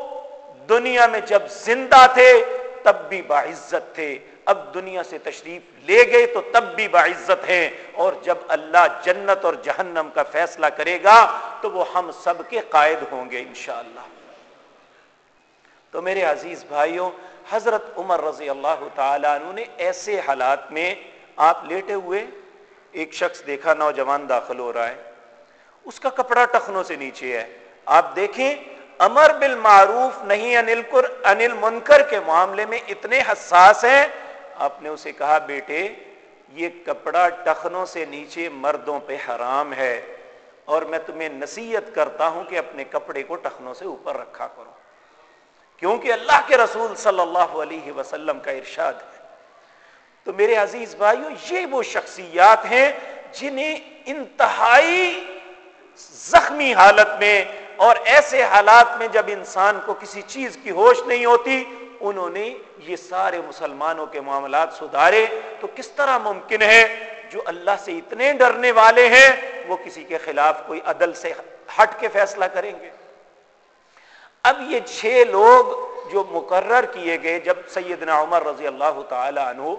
دنیا میں جب زندہ تھے، تب بھی باعزت تھے۔ اب دنیا سے تشریف لے گئے تو تب بھی باعزت ہیں۔ اور جب اللہ جنت اور جہنم کا فیصلہ کرے گا تو وہ ہم سب کے قائد ہوں گے انشاءاللہ۔ تو میرے عزیز بھائیوں، حضرت عمر رضی اللہ تعالیٰ عنہ نے ایسے حالات میں آپ لیٹے ہوئے، ایک شخص دیکھا نوجوان داخل ہو رہا ہے، اس کا کپڑا ٹخنوں سے نیچے ہے۔ آپ دیکھیں، امر بالمعروف نہیں انل انل منکر کے معاملے میں اتنے حساس ہیں آپ نے اسے کہا، بیٹے، یہ کپڑا ٹخنوں سے نیچے مردوں پہ حرام ہے اور میں تمہیں نصیحت کرتا ہوں کہ اپنے کپڑے کو ٹخنوں سے اوپر رکھا کرو۔ کیونکہ اللہ کے رسول صلی اللہ علیہ وسلم کا ارشاد ہے۔ تو میرے عزیز بھائیو، یہ وہ شخصیات ہیں جنہیں انتہائی زخمی حالت میں اور ایسے حالات میں جب انسان کو کسی چیز کی ہوش نہیں ہوتی انہوں نے یہ سارے مسلمانوں کے معاملات سدھارے تو کس طرح ممکن ہے جو اللہ سے اتنے ڈرنے والے ہیں وہ کسی کے خلاف کوئی عدل سے ہٹ کے فیصلہ کریں گے؟ اب یہ چھ لوگ جو مقرر کیے گئے، جب سیدنا عمر رضی اللہ تعالی عنہ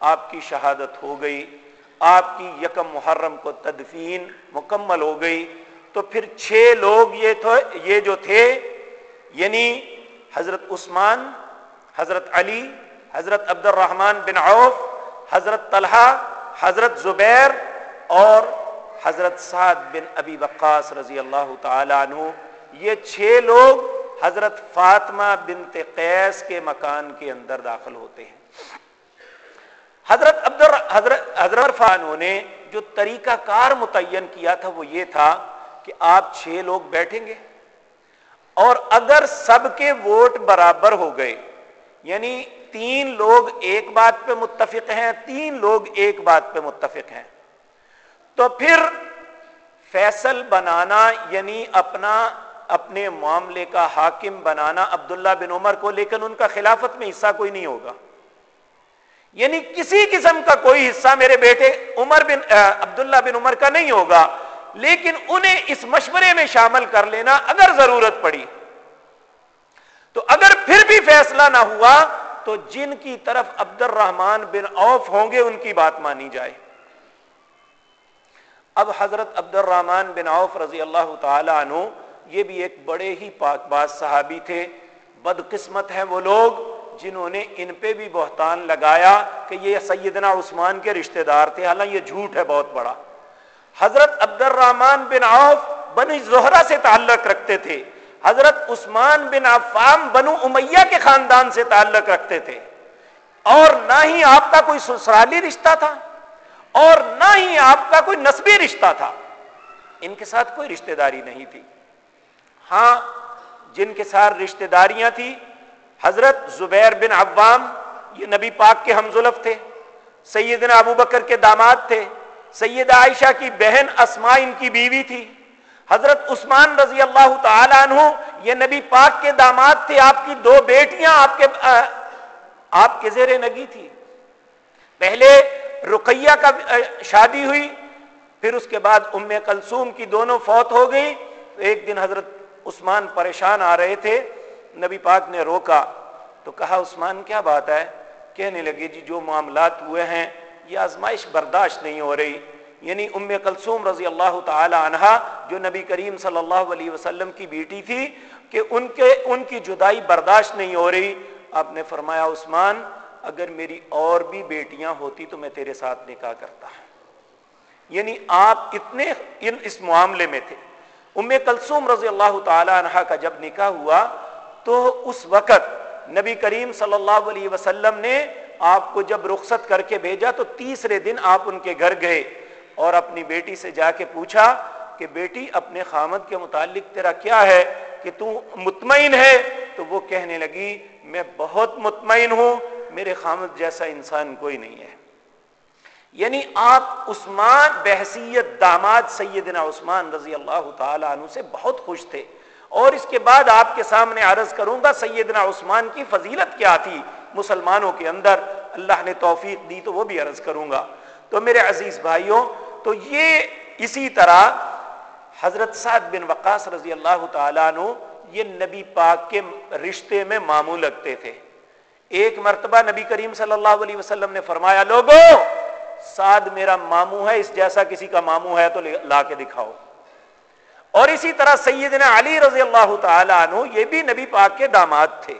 آپ کی شہادت ہو گئی، آپ کی یکم محرم کو تدفین مکمل ہو گئی، تو پھر چھ لوگ یہ تو یہ جو تھے یعنی حضرت عثمان حضرت علی، حضرت عبد الرحمن بن عوف، حضرت طلحہ، حضرت زبیر اور حضرت سعد بن ابی وقاص رضی اللہ تعالی عنہ۔ یہ چھ لوگ حضرت فاطمہ بنت قیس کے مکان کے اندر داخل ہوتے ہیں۔ حضرت عبد حضرت حضرت فانو نے جو طریقہ کار متعین کیا تھا وہ یہ تھا کہ آپ چھ لوگ بیٹھیں گے اور اگر سب کے ووٹ برابر ہو گئے یعنی تین لوگ ایک بات پہ متفق ہیں، تین لوگ ایک بات پہ متفق ہیں۔ تو پھر فیصل بنانا یعنی اپنا، اپنے معاملے کا حاکم بنانا عبداللہ بن عمر کو، لیکن ان کا خلافت میں حصہ کوئی نہیں ہوگا۔ یعنی کسی قسم کا کوئی حصہ میرے بیٹے عمر بن عبداللہ بن عمر کا نہیں ہوگا، لیکن انہیں اس مشورے میں شامل کر لینا اگر ضرورت پڑی۔ تو اگر پھر بھی فیصلہ نہ ہوا تو جن کی طرف عبد الرحمان بن اوف ہوں گے ان کی بات مانی جائے۔ اب حضرت عبد الرحمان بن اوف رضی اللہ تعالی عنہ، یہ بھی ایک بڑے ہی پاک باز صحابی تھے۔ بدقسمت ہیں وہ لوگ جنہوں نے ان پہ بھی بہتان لگایا کہ یہ سیدنا عثمان کے رشتہ دار تھے۔ حالانکہ یہ جھوٹ ہے بہت بڑا۔ حضرت عبد الرحمان بن عوف بنی زہرا سے تعلق رکھتے تھے۔ حضرت عثمان بن عفام بنو امیہ کے خاندان سے تعلق رکھتے تھے۔ اور نہ ہی آپ کا کوئی سسرالی رشتہ تھا، اور نہ ہی آپ کا کوئی نسبی رشتہ تھا۔ ان کے ساتھ کوئی رشتہ داری نہیں تھی۔ ہاں جن کے ساتھ رشتہ داریاں تھی حضرت زبیر بن عوام، یہ نبی پاک کے ہمزلف تھے۔ سیدنا ابو بکر کے داماد تھے۔ سید عائشہ کی بہن اسما ان کی بیوی تھی۔ حضرت عثمان رضی اللہ تعالی عنہ، یہ نبی پاک کے داماد تھے، آپ کی دو بیٹیاں آپ کے آپ کے زیر نگی تھی۔ پہلے رقیہ کا شادی ہوئی، پھر اس کے بعد ام کلثوم کی دونوں فوت ہو گئی تو ایک دن حضرت عثمان پریشان آ رہے تھے، نبی پاک نے روکا۔ تو کہا، عثمان، کیا بات ہے؟ کہنے لگے جی جو معاملات ہوئے ہیں، یہ آزمائش برداشت نہیں ہو رہی۔ یعنی ام کلثوم رضی اللہ تعالی عنہ جو نبی کریم صلی اللہ علیہ وسلم کی بیٹی تھی، کہ ان کے، ان کی جدائی برداشت نہیں ہو رہی۔ آپ نے فرمایا، عثمان، اگر میری اور بھی بیٹیاں ہوتی تو میں تیرے ساتھ نکاح کرتا یعنی آپ اتنے ان، اس معاملے میں تھے۔ ام کلثوم رضی اللہ تعالی عنہ کا جب نکاح ہوا، تو اس وقت نبی کریم صلی اللہ علیہ وسلم نے آپ کو جب رخصت کر کے بھیجا، تو تیسرے دن آپ ان کے گھر گئے۔ اور اپنی بیٹی سے جا کے پوچھا کہ بیٹی، اپنے خامد کے متعلق تیرا کیا ہے کہ تو مطمئن ہے؟ تو وہ کہنے لگی، میں بہت مطمئن ہوں، میرے خامد جیسا انسان کوئی نہیں ہے۔ یعنی آپ عثمان بحثیت داماد سیدنا عثمان رضی اللہ تعالی عنہ سے بہت خوش تھے۔ اور اس کے بعد آپ کے سامنے عرض کروں گا، سیدنا عثمان کی فضیلت کیا تھی مسلمانوں کے اندر؟ اللہ نے توفیق دی تو وہ بھی عرض کروں گا۔ تو میرے عزیز بھائیوں تو یہ اسی طرح حضرت سعد بن وقاص رضی اللہ تعالیٰ عنہ یہ نبی پاک کے رشتے میں ماموں لگتے تھے۔ ایک مرتبہ نبی کریم صلی اللہ علیہ وسلم نے فرمایا، لوگو، سعد میرا ماموں ہے، اس جیسا کسی کا ماموں ہے تو لا کے دکھاؤ۔ اور اسی طرح سیدنا علی رضی اللہ تعالی عنہ یہ بھی نبی پاک کے داماد تھے۔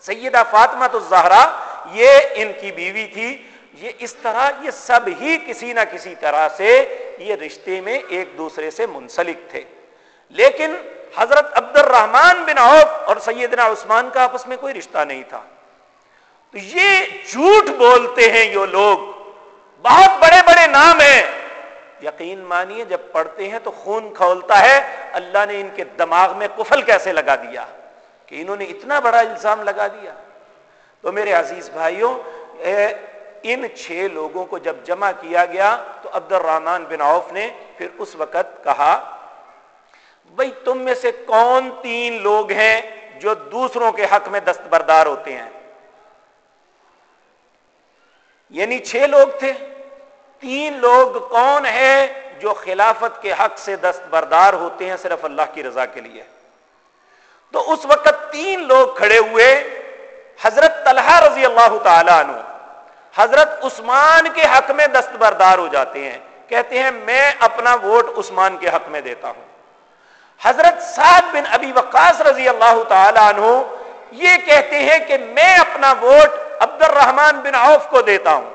سیدہ فاطمہ تو زہرا یہ ان کی بیوی تھی۔ یہ اس طرح یہ سب ہی کسی نہ کسی طرح سے یہ رشتے میں ایک دوسرے سے منسلک تھے۔ لیکن حضرت عبد الرحمان بن عوف اور سیدنا عثمان کا آپس میں کوئی رشتہ نہیں تھا۔ تو یہ جھوٹ بولتے ہیں یہ لوگ۔ بہت بڑے بڑے نام ہیں۔ یقین مانیے جب پڑھتے ہیں تو خون کھولتا ہے۔ اللہ نے ان کے دماغ میں کفل کیسے لگا دیا کہ انہوں نے اتنا بڑا الزام لگا دیا۔ تو میرے عزیز بھائیوں ان چھ لوگوں کو جب جمع کیا گیا تو عبد الرحمان بن عوف نے پھر اس وقت کہا بھائی تم میں سے کون تین لوگ ہیں جو دوسروں کے حق میں دستبردار ہوتے ہیں؟ یعنی چھ لوگ تھے۔ تین لوگ کون ہے جو خلافت کے حق سے دستبردار ہوتے ہیں صرف اللہ کی رضا کے لیے؟ تو اس وقت تین لوگ کھڑے ہوئے، حضرت طلحہ رضی اللہ تعالی عنہ۔ حضرت عثمان کے حق میں دستبردار ہو جاتے ہیں۔ کہتے ہیں، میں اپنا ووٹ عثمان کے حق میں دیتا ہوں۔ حضرت سعد بن ابی وقاص رضی اللہ تعالی عنہ یہ کہتے ہیں کہ میں اپنا ووٹ عبد الرحمان بن عوف کو دیتا ہوں۔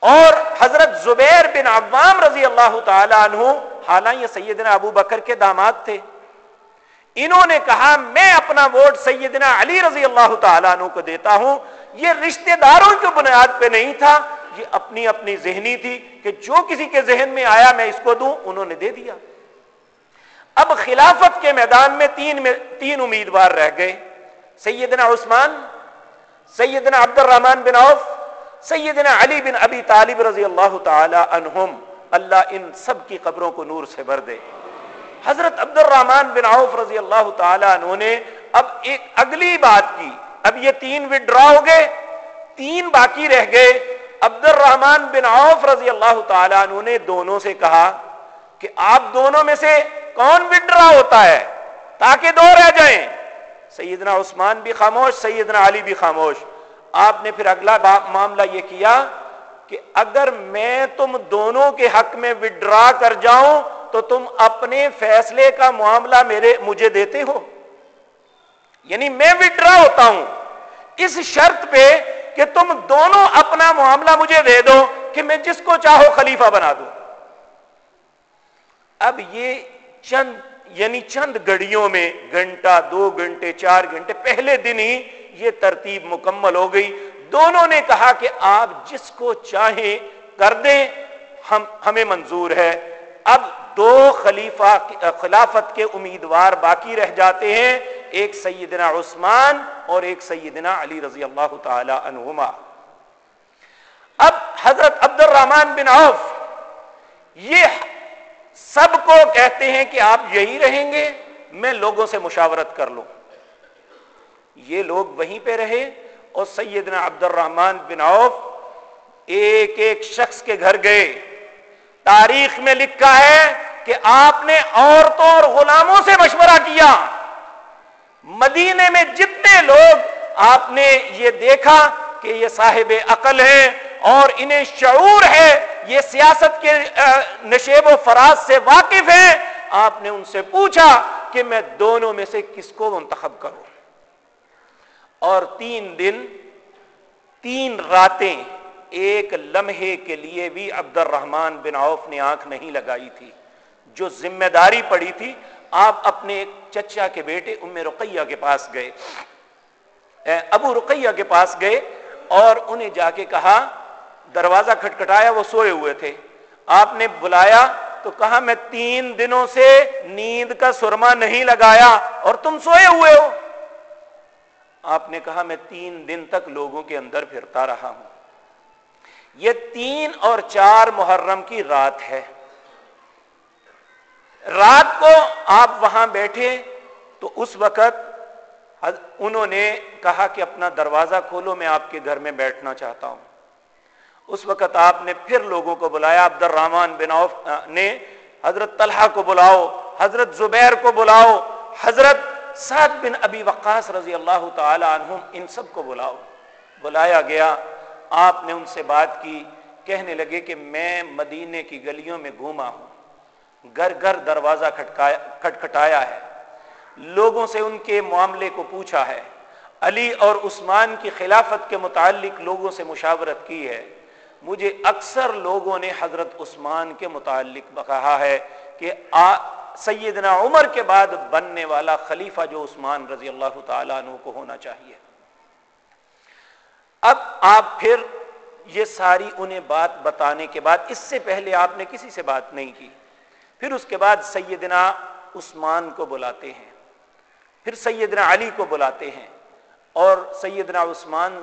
اور حضرت زبیر بن عوام رضی اللہ تعالی عنہ، حالانکہ یہ سیدنا ابو بکر کے داماد تھے، انہوں نے کہا، میں اپنا ووٹ سیدنا علی رضی اللہ تعالیٰ عنہ کو دیتا ہوں۔ یہ رشتہ داروں کی بنیاد پہ نہیں تھا، یہ اپنی اپنی ذہنی تھی کہ جو کسی کے ذہن میں آیا میں اس کو دوں، انہوں نے دے دیا۔ اب خلافت کے میدان میں تین میں تین امیدوار رہ گئے۔ سیدنا عثمان، سیدنا عبد الرحمان بن عوف، سیدنا علی بن ابی طالب رضی اللہ تعالی عنہم۔ اللہ ان سب کی قبروں کو نور سے بھر دے۔ حضرت عبد الرحمان بن عوف رضی اللہ تعالی عنہ نے اب ایک اگلی بات کی۔ اب یہ تین وڈرا ہو گئے، تین باقی رہ گئے۔ عبد الرحمان بن عوف رضی اللہ تعالی عنہ نے دونوں سے کہا کہ آپ دونوں میں سے کون وڈرا ہوتا ہے؟ تاکہ دو رہ جائیں۔ سیدنا عثمان بھی خاموش، سیدنا علی بھی خاموش۔ آپ نے پھر اگلا معاملہ یہ کیا کہ اگر میں تم دونوں کے حق میں وڈرا کر جاؤں تو تم اپنے فیصلے کا معاملہ میرے مجھے دیتے ہو۔ یعنی میں وڈرا ہوتا ہوں۔ اس شرط پہ کہ تم دونوں اپنا معاملہ مجھے دے دو کہ میں جس کو چاہو خلیفہ بنا دوں۔ اب یہ چند یعنی چند گڑیوں میں گھنٹہ، دو گھنٹے، چار گھنٹے پہلے دن ہی یہ ترتیب مکمل ہو گئی۔ دونوں نے کہا کہ آپ جس کو چاہیں کر دیں، ہم، ہمیں منظور ہے۔ اب دو خلیفہ، خلافت کے امیدوار باقی رہ جاتے ہیں۔ ایک سیدنا عثمان اور ایک سیدنا علی رضی اللہ تعالی عنہما۔ اب حضرت عبد الرحمان بن عوف یہ سب کو کہتے ہیں کہ آپ یہی رہیں گے، میں لوگوں سے مشاورت کر لوں۔ یہ لوگ وہیں پہ رہے اور سیدنا عبد الرحمان بن عوف ایک ایک شخص کے گھر گئے۔ تاریخ میں لکھا ہے کہ آپ نے عورتوں اور غلاموں سے مشورہ کیا۔ مدینے میں جتنے لوگ آپ نے یہ دیکھا کہ یہ صاحب عقل ہے اور انہیں شعور ہے، یہ سیاست کے نشیب و فراز سے واقف ہیں، آپ نے ان سے پوچھا کہ میں دونوں میں سے کس کو منتخب کروں؟ اور تین دن، تین راتیں ایک لمحے کے لیے بھی عبد الرحمان بن عوف نے آنکھ نہیں لگائی تھی، جو ذمہ داری پڑی تھی آپ اپنے چچا کے بیٹے ام رقیہ کے پاس گئے۔ ابو رقیہ کے پاس گئے اور انہیں جا کے کہا، دروازہ کھٹکھٹایا، وہ سوئے ہوئے تھے۔ آپ نے بلایا تو کہا، میں تین دنوں سے نیند کا سرما نہیں لگایا اور تم سوئے ہوئے ہو۔ آپ نے کہا، میں تین دن تک لوگوں کے اندر پھرتا رہا ہوں۔ یہ تین اور چار محرم کی رات ہے۔ رات کو آپ وہاں بیٹھے تو اس وقت انہوں نے کہا کہ اپنا دروازہ کھولو، میں آپ کے گھر میں بیٹھنا چاہتا ہوں۔ اس وقت آپ نے پھر لوگوں کو بلایا عبد الرحمان بن عوف نے حضرت طلحہ کو بلاؤ، حضرت زبیر کو بلاؤ، حضرت سعد بن ابی وقاص رضی اللہ تعالی عنہم، ان سب کو بلاؤ۔ بلایا گیا، آپ نے ان سے بات کی، کہنے لگے کہ میں مدینے کی گلیوں میں گھوما ہوں۔ گھر گھر دروازہ کھٹکھٹایا ہے۔ لوگوں سے ان کے معاملے کو پوچھا ہے۔ علی اور عثمان کی خلافت کے متعلق لوگوں سے مشاورت کی ہے۔ مجھے اکثر لوگوں نے حضرت عثمان کے متعلق کہا ہے کہ سیدنا عمر کے بعد بننے والا خلیفہ جو عثمان رضی اللہ تعالیٰ عنہ کو ہونا چاہیے۔ اب آپ پھر یہ ساری انہیں بات بتانے کے بعد، اس سے پہلے آپ نے کسی سے بات نہیں کی۔ پھر اس کے بعد سیدنا عثمان کو بلاتے ہیں، پھر سیدنا علی کو بلاتے ہیں اور سیدنا عثمان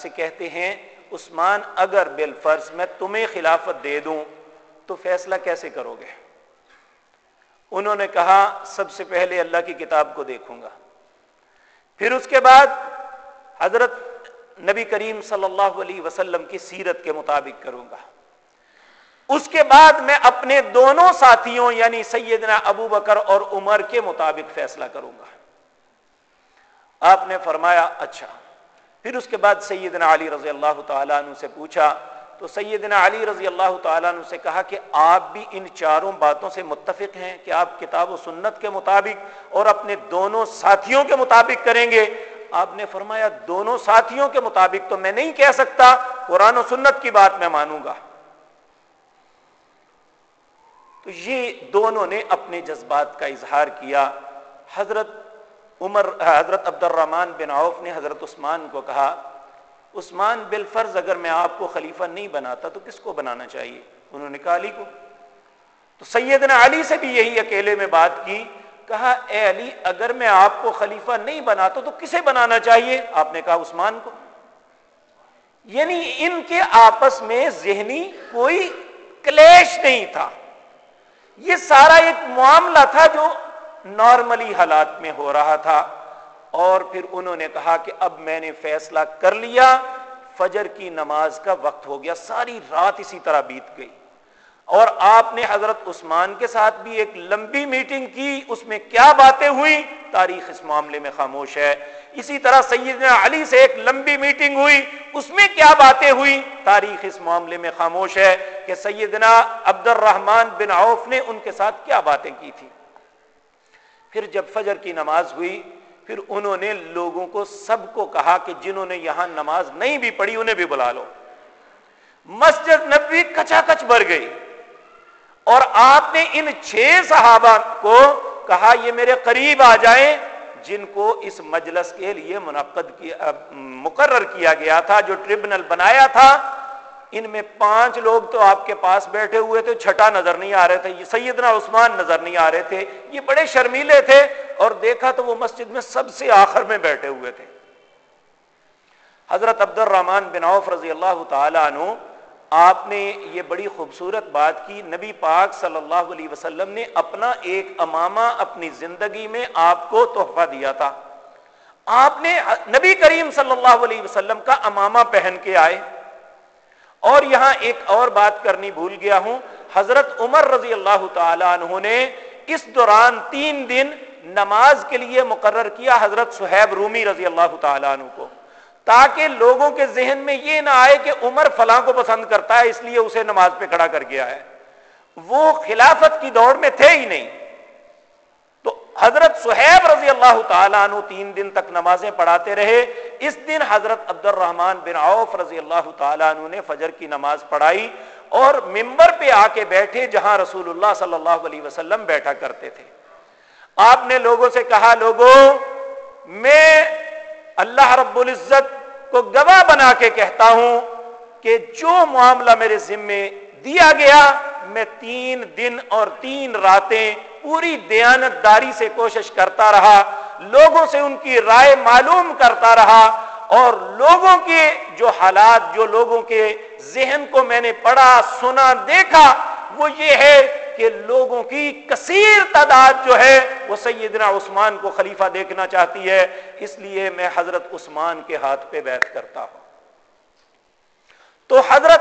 سے کہتے ہیں، عثمان، اگر بالفرض میں تمہیں خلافت دے دوں تو فیصلہ کیسے کرو گے؟ انہوں نے کہا، سب سے پہلے اللہ کی کتاب کو دیکھوں گا. پھر اس کے بعد حضرت نبی کریم صلی اللہ علیہ وسلم کی سیرت کے مطابق کروں گا۔ اس کے بعد میں اپنے دونوں ساتھیوں یعنی سیدنا ابو بکر اور عمر کے مطابق فیصلہ کروں گا۔ آپ نے فرمایا اچھا۔ پھر اس کے بعد سیدنا علی رضی اللہ تعالیٰ عنہ سے پوچھا، تو سیدنا علی رضی اللہ تعالیٰ عنہ سے کہا کہ آپ بھی ان چاروں باتوں سے متفق ہیں کہ آپ کتاب و سنت کے مطابق اور اپنے دونوں ساتھیوں کے مطابق کریں گے؟ آپ نے فرمایا، دونوں ساتھیوں کے مطابق تو میں نہیں کہہ سکتا، قرآن و سنت کی بات میں مانوں گا۔ تو یہ دونوں نے اپنے جذبات کا اظہار کیا۔ حضرت عمر، حضرت عبد الرحمان بن عوف نے حضرت عثمان کو کہا، عثمان بالفرض اگر میں آپ کو خلیفہ نہیں بناتا تو کس کو بنانا چاہیے؟ انہوں نے کہا، علی کو۔ تو سیدنا علی سے بھی یہی اکیلے میں بات کی، کہا، اے علی، اگر میں آپ کو خلیفہ نہیں بناتا تو کسے بنانا چاہیے؟ آپ نے کہا، عثمان کو۔ یعنی ان کے آپس میں ذہنی کوئی کلیش نہیں تھا۔ یہ سارا ایک معاملہ تھا جو نارملی حالات میں ہو رہا تھا۔ اور پھر انہوں نے کہا کہ اب میں نے فیصلہ کر لیا، فجر کی نماز کا وقت ہو گیا، ساری رات اسی طرح بیت گئی۔ اور آپ نے حضرت عثمان کے ساتھ بھی ایک لمبی میٹنگ کی، اس میں کیا باتیں ہوئی تاریخ اس معاملے میں خاموش ہے۔ اسی طرح سیدنا علی سے ایک لمبی میٹنگ ہوئی، اس میں کیا باتیں ہوئی تاریخ اس معاملے میں خاموش ہے کہ سیدنا عبد الرحمان بن عوف نے ان کے ساتھ کیا باتیں کی تھی پھر جب فجر کی نماز ہوئی، پھر انہوں نے لوگوں کو سب کو کہا کہ جنہوں نے یہاں نماز نہیں بھی پڑھی، انہیں بھی بلا لو۔ مسجد نبی کچا کچ بھر گئی۔ اور آپ نے ان چھ صحابہ کو کہا یہ میرے قریب آ جائیں، جن کو اس مجلس کے لیے منعقد کیا، مقرر کیا گیا تھا، جو ٹریبنل بنایا تھا۔ ان میں پانچ لوگ تو آپ کے پاس بیٹھے ہوئے تھے، چھٹا نظر نہیں آ رہے تھے، یہ سیدنا عثمان نظر نہیں آ رہے تھے، یہ بڑے شرمیلے تھے۔ اور دیکھا تو وہ مسجد میں سب سے آخر میں بیٹھے ہوئے تھے۔ حضرت عبد الرحمان بن عوف رضی اللہ تعالی عنہ آپ نے یہ بڑی خوبصورت بات کی، نبی پاک صلی اللہ علیہ وسلم نے اپنا ایک امامہ اپنی زندگی میں آپ کو تحفہ دیا تھا۔ آپ نے نبی کریم صلی اللہ علیہ وسلم کا امامہ پہن کے آئے۔ اور یہاں ایک اور بات کرنی بھول گیا ہوں۔ حضرت عمر رضی اللہ تعالی عنہ نے اس دوران تین دن نماز کے لیے مقرر کیا، حضرت صہیب رومی رضی اللہ تعالیٰ عنہ کو۔ تاکہ لوگوں کے ذہن میں یہ نہ آئے کہ عمر فلاں کو پسند کرتا ہے، اس لیے اسے نماز پہ کھڑا کر گیا ہے۔ وہ خلافت کی دوڑ میں تھے ہی نہیں۔ تو حضرت سہیب رضی اللہ تعالیٰ عنہ تین دن تک نمازیں پڑھاتے رہے۔ اس دن حضرت عبد الرحمان بن عوف رضی اللہ تعالیٰ عنہ نے فجر کی نماز پڑھائی اور ممبر پہ آ کے بیٹھے جہاں رسول اللہ صلی اللہ علیہ وسلم بیٹھا کرتے تھے۔ آپ نے لوگوں سے کہا، لوگوں، میں اللہ رب العزت کو گواہ بنا کے کہتا ہوں کہ جو معاملہ میرے ذمے دیا گیا، میں تین دن اور تین راتیں پوری دیانت داری سے کوشش کرتا رہا، لوگوں سے ان کی رائے معلوم کرتا رہا اور لوگوں کے جو حالات، جو لوگوں کے ذہن کو میں نے پڑھا، سنا، دیکھا، وہ یہ ہے کہ لوگوں کی کثیر تعداد جو ہے وہ سیدنا عثمان کو خلیفہ دیکھنا چاہتی ہے، اس لیے میں حضرت عثمان کے ہاتھ پہ بیعت کرتا ہوں۔ تو حضرت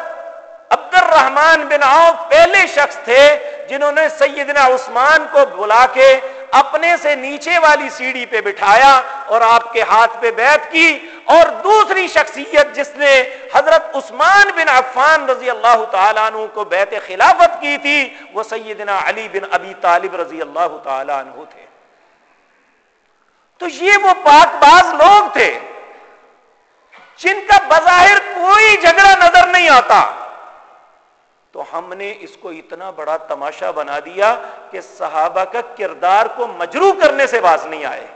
عبد الرحمان بن عوف پہلے شخص تھے جنہوں نے سیدنا عثمان کو بلا کے اپنے سے نیچے والی سیڑھی پہ بٹھایا اور آپ کے ہاتھ پہ بیعت کی۔ اور دوسری شخصیت جس نے حضرت عثمان بن عفان رضی اللہ تعالیٰ عنہ کو بیت خلافت کی تھی، وہ سیدنا علی بن ابی طالب رضی اللہ تعالیٰ عنہ تھے۔ تو یہ وہ پاک باز لوگ تھے جن کا بظاہر کوئی جھگڑا نظر نہیں آتا۔ تو ہم نے اس کو اتنا بڑا تماشا بنا دیا کہ صحابہ کا کردار کو مجرو کرنے سے باز نہیں آئے۔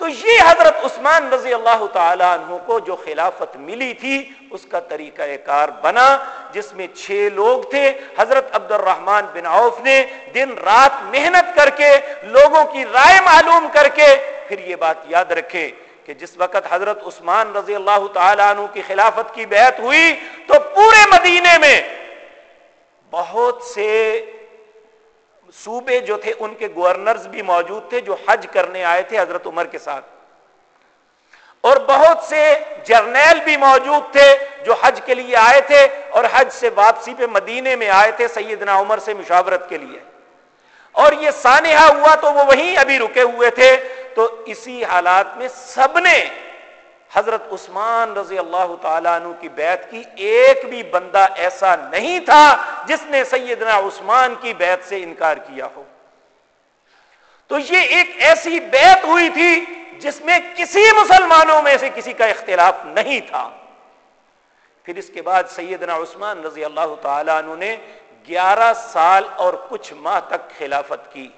تو یہ حضرت عثمان رضی اللہ تعالی عنہ کو جو خلافت ملی تھی، اس کا طریقہ کار بنا، جس میں چھ لوگ تھے۔ حضرت عبد الرحمان بن عوف نے دن رات محنت کر کے، لوگوں کی رائے معلوم کر کے، پھر یہ بات یاد رکھے کہ جس وقت حضرت عثمان رضی اللہ تعالیٰ عنہ کی خلافت کی بیعت ہوئی، تو پورے مدینے میں بہت سے صوبے جو تھے، ان کے گورنرز بھی موجود تھے جو حج کرنے آئے تھے حضرت عمر کے ساتھ۔ اور بہت سے جرنیل بھی موجود تھے جو حج کے لیے آئے تھے اور حج سے واپسی پہ مدینے میں آئے تھے سیدنا عمر سے مشاورت کے لیے۔ اور یہ سانحہ ہوا تو وہ وہیں ابھی رکے ہوئے تھے۔ تو اسی حالات میں سب نے حضرت عثمان رضی اللہ تعالیٰ عنہ کی بیعت کی ایک بھی بندہ ایسا نہیں تھا جس نے سیدنا عثمان کی بیعت سے انکار کیا ہو۔ تو یہ ایک ایسی بیعت ہوئی تھی جس میں کسی مسلمانوں میں سے کسی کا اختلاف نہیں تھا۔ پھر اس کے بعد سیدنا عثمان رضی اللہ تعالیٰ عنہ نے گیارہ سال اور کچھ ماہ تک خلافت کی۔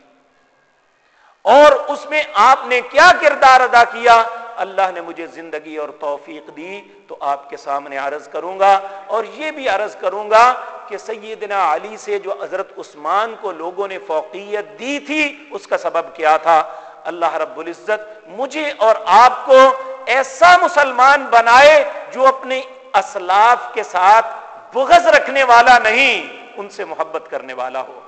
اور اس میں آپ نے کیا کردار ادا کیا؟ اللہ نے مجھے زندگی اور توفیق دی تو آپ کے سامنے عرض کروں گا اور یہ بھی عرض کروں گا کہ سیدنا علی سے جو حضرت عثمان کو لوگوں نے فوقیت دی تھی، اس کا سبب کیا تھا؟ اللہ رب العزت مجھے اور آپ کو ایسا مسلمان بنائے جو اپنے اسلاف کے ساتھ بغض رکھنے والا نہیں، ان سے محبت کرنے والا ہو۔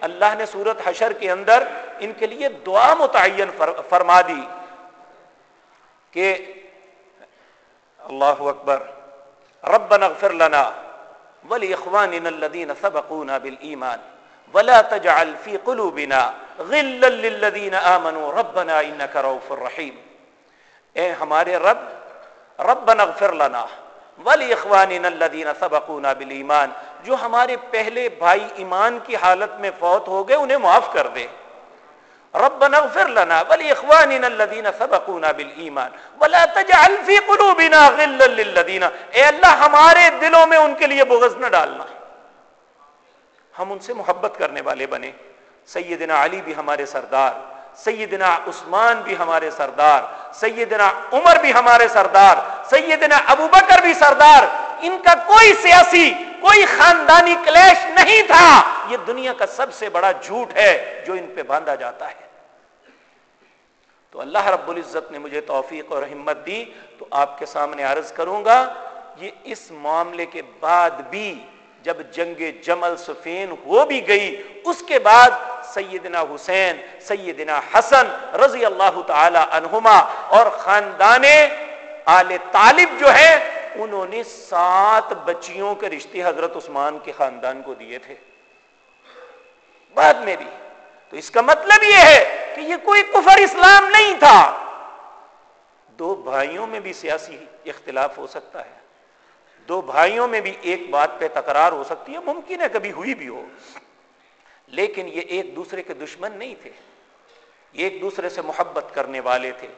اللہ نے سورت حشر کے اندر ان کے لیے دعا متعین فرما دی۔ کہ اللہ اکبر رب نغفر لنا ولی اخوان الذین سبقونا بالایمان ولا تجعل في قلوبنا غلا للذین آمنوا. ربنا انك رؤوف الرحیم اے ہمارے رب رب نغفر لنا ولی اخوان الذین سبقونا بالایمان جو ہمارے پہلے بھائی ایمان کی حالت میں فوت ہو گئے، انہیں معاف کر دے۔ رب نغفر لنا ولی اخواننا الذین سبقونا بالایمان ولا تجعل فی قلوبنا غلا للذین اے اللہ، ہمارے دلوں میں ان کے لیے بغض نہ ڈالنا۔ ہم ان سے محبت کرنے والے بنے۔ سیدنا علی بھی ہمارے سردار، سیدنا عثمان بھی ہمارے سردار، سیدنا عمر بھی ہمارے سردار، سیدنا ابو بکر بھی سردار۔ ان کا کوئی سیاسی کوئی خاندانی کلیش نہیں تھا۔ یہ دنیا کا سب سے بڑا جھوٹ ہے جو ان پہ باندھا جاتا ہے۔ تو اللہ رب العزت نے مجھے توفیق اور ہمت دی۔ تو آپ کے سامنے عرض کروں گا، یہ اس معاملے کے بعد بھی جب جنگ جمل سفین ہو بھی گئی، اس کے بعد سیدنا حسین، سیدنا حسن رضی اللہ تعالی عنہما اور خاندان آل طالب جو ہے انہوں نے سات بچیوں کے رشتے حضرت عثمان کے خاندان کو دیے تھے۔ بعد میں بھی۔ تو اس کا مطلب یہ ہے کہ یہ کوئی کفر اسلام نہیں تھا۔ دو بھائیوں میں بھی سیاسی اختلاف ہو سکتا ہے۔ دو بھائیوں میں بھی ایک بات پہ تکرار ہو سکتی ہے، ممکن ہے کبھی ہوئی بھی ہو۔ لیکن یہ ایک دوسرے کے دشمن نہیں تھے۔ ایک دوسرے سے محبت کرنے والے تھے۔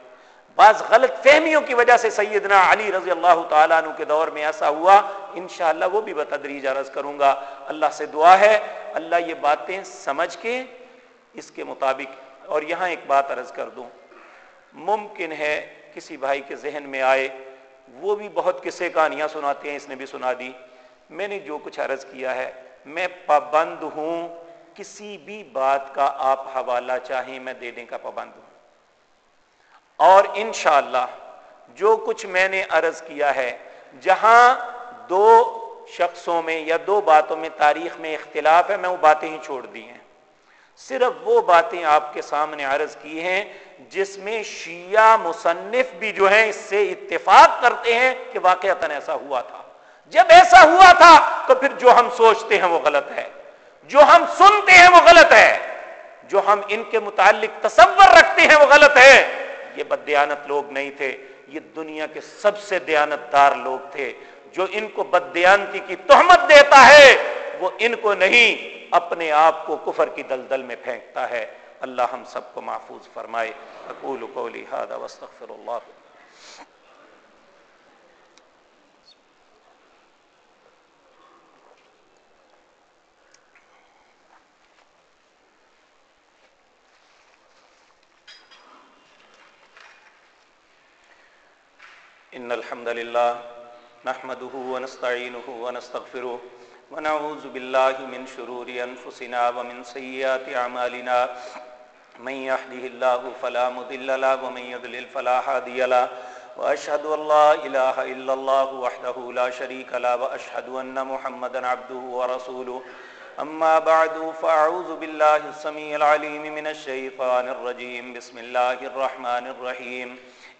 بعض غلط فہمیوں کی وجہ سے سیدنا علی رضی اللہ تعالیٰ عنہ کے دور میں ایسا ہوا، انشاءاللہ وہ بھی بتدریج عرض کروں گا۔ اللہ سے دعا ہے، اللہ یہ باتیں سمجھ کے اس کے مطابق، اور یہاں ایک بات عرض کر دوں۔ ممکن ہے کسی بھائی کے ذہن میں آئے، وہ بھی بہت قصے کہانیاں سناتے ہیں، اس نے بھی سنا دی۔ میں نے جو کچھ عرض کیا ہے، میں پابند ہوں، کسی بھی بات کا آپ حوالہ چاہیں، میں دینے کا پابند ہوں۔ اور انشاءاللہ جو کچھ میں نے عرض کیا ہے، جہاں دو شخصوں میں یا دو باتوں میں تاریخ میں اختلاف ہے، میں وہ باتیں ہی چھوڑ دی ہیں۔ صرف وہ باتیں آپ کے سامنے عرض کی ہیں، جس میں شیعہ مصنف بھی جو ہیں، اس سے اتفاق کرتے ہیں کہ واقعات ایسا ہوا تھا۔ جب ایسا ہوا تھا، تو پھر جو ہم سوچتے ہیں وہ غلط ہے۔ جو ہم سنتے ہیں وہ غلط ہے۔ جو ہم ان کے متعلق تصور رکھتے ہیں وہ غلط ہے۔ یہ بدیانت لوگ نہیں تھے، یہ دنیا کے سب سے دیانت دار لوگ تھے۔ جو ان کو بدیانتی کی تہمت دیتا ہے، وہ ان کو نہیں، اپنے آپ کو کفر کی دلدل میں پھینکتا ہے۔ اللہ ہم سب کو محفوظ فرمائے۔ اقول قولی هذا واستغفر اللہ۔ ان الحمد للہ نحمده ونستعینه ونستغفره ونعوذ بالله من شرور انفسنا ومن سيئات اعمالنا من يهده الله فلا مضل له ومن يضلل فلا هادي له. واشهد ان لا اله الا الله وحده لا شريك له واشهد ان محمدا عبده ورسوله. اما بعد فاعوذ بالله السميع العليم من الشيطان الرجيم. بسم الله الرحمن الرحيم.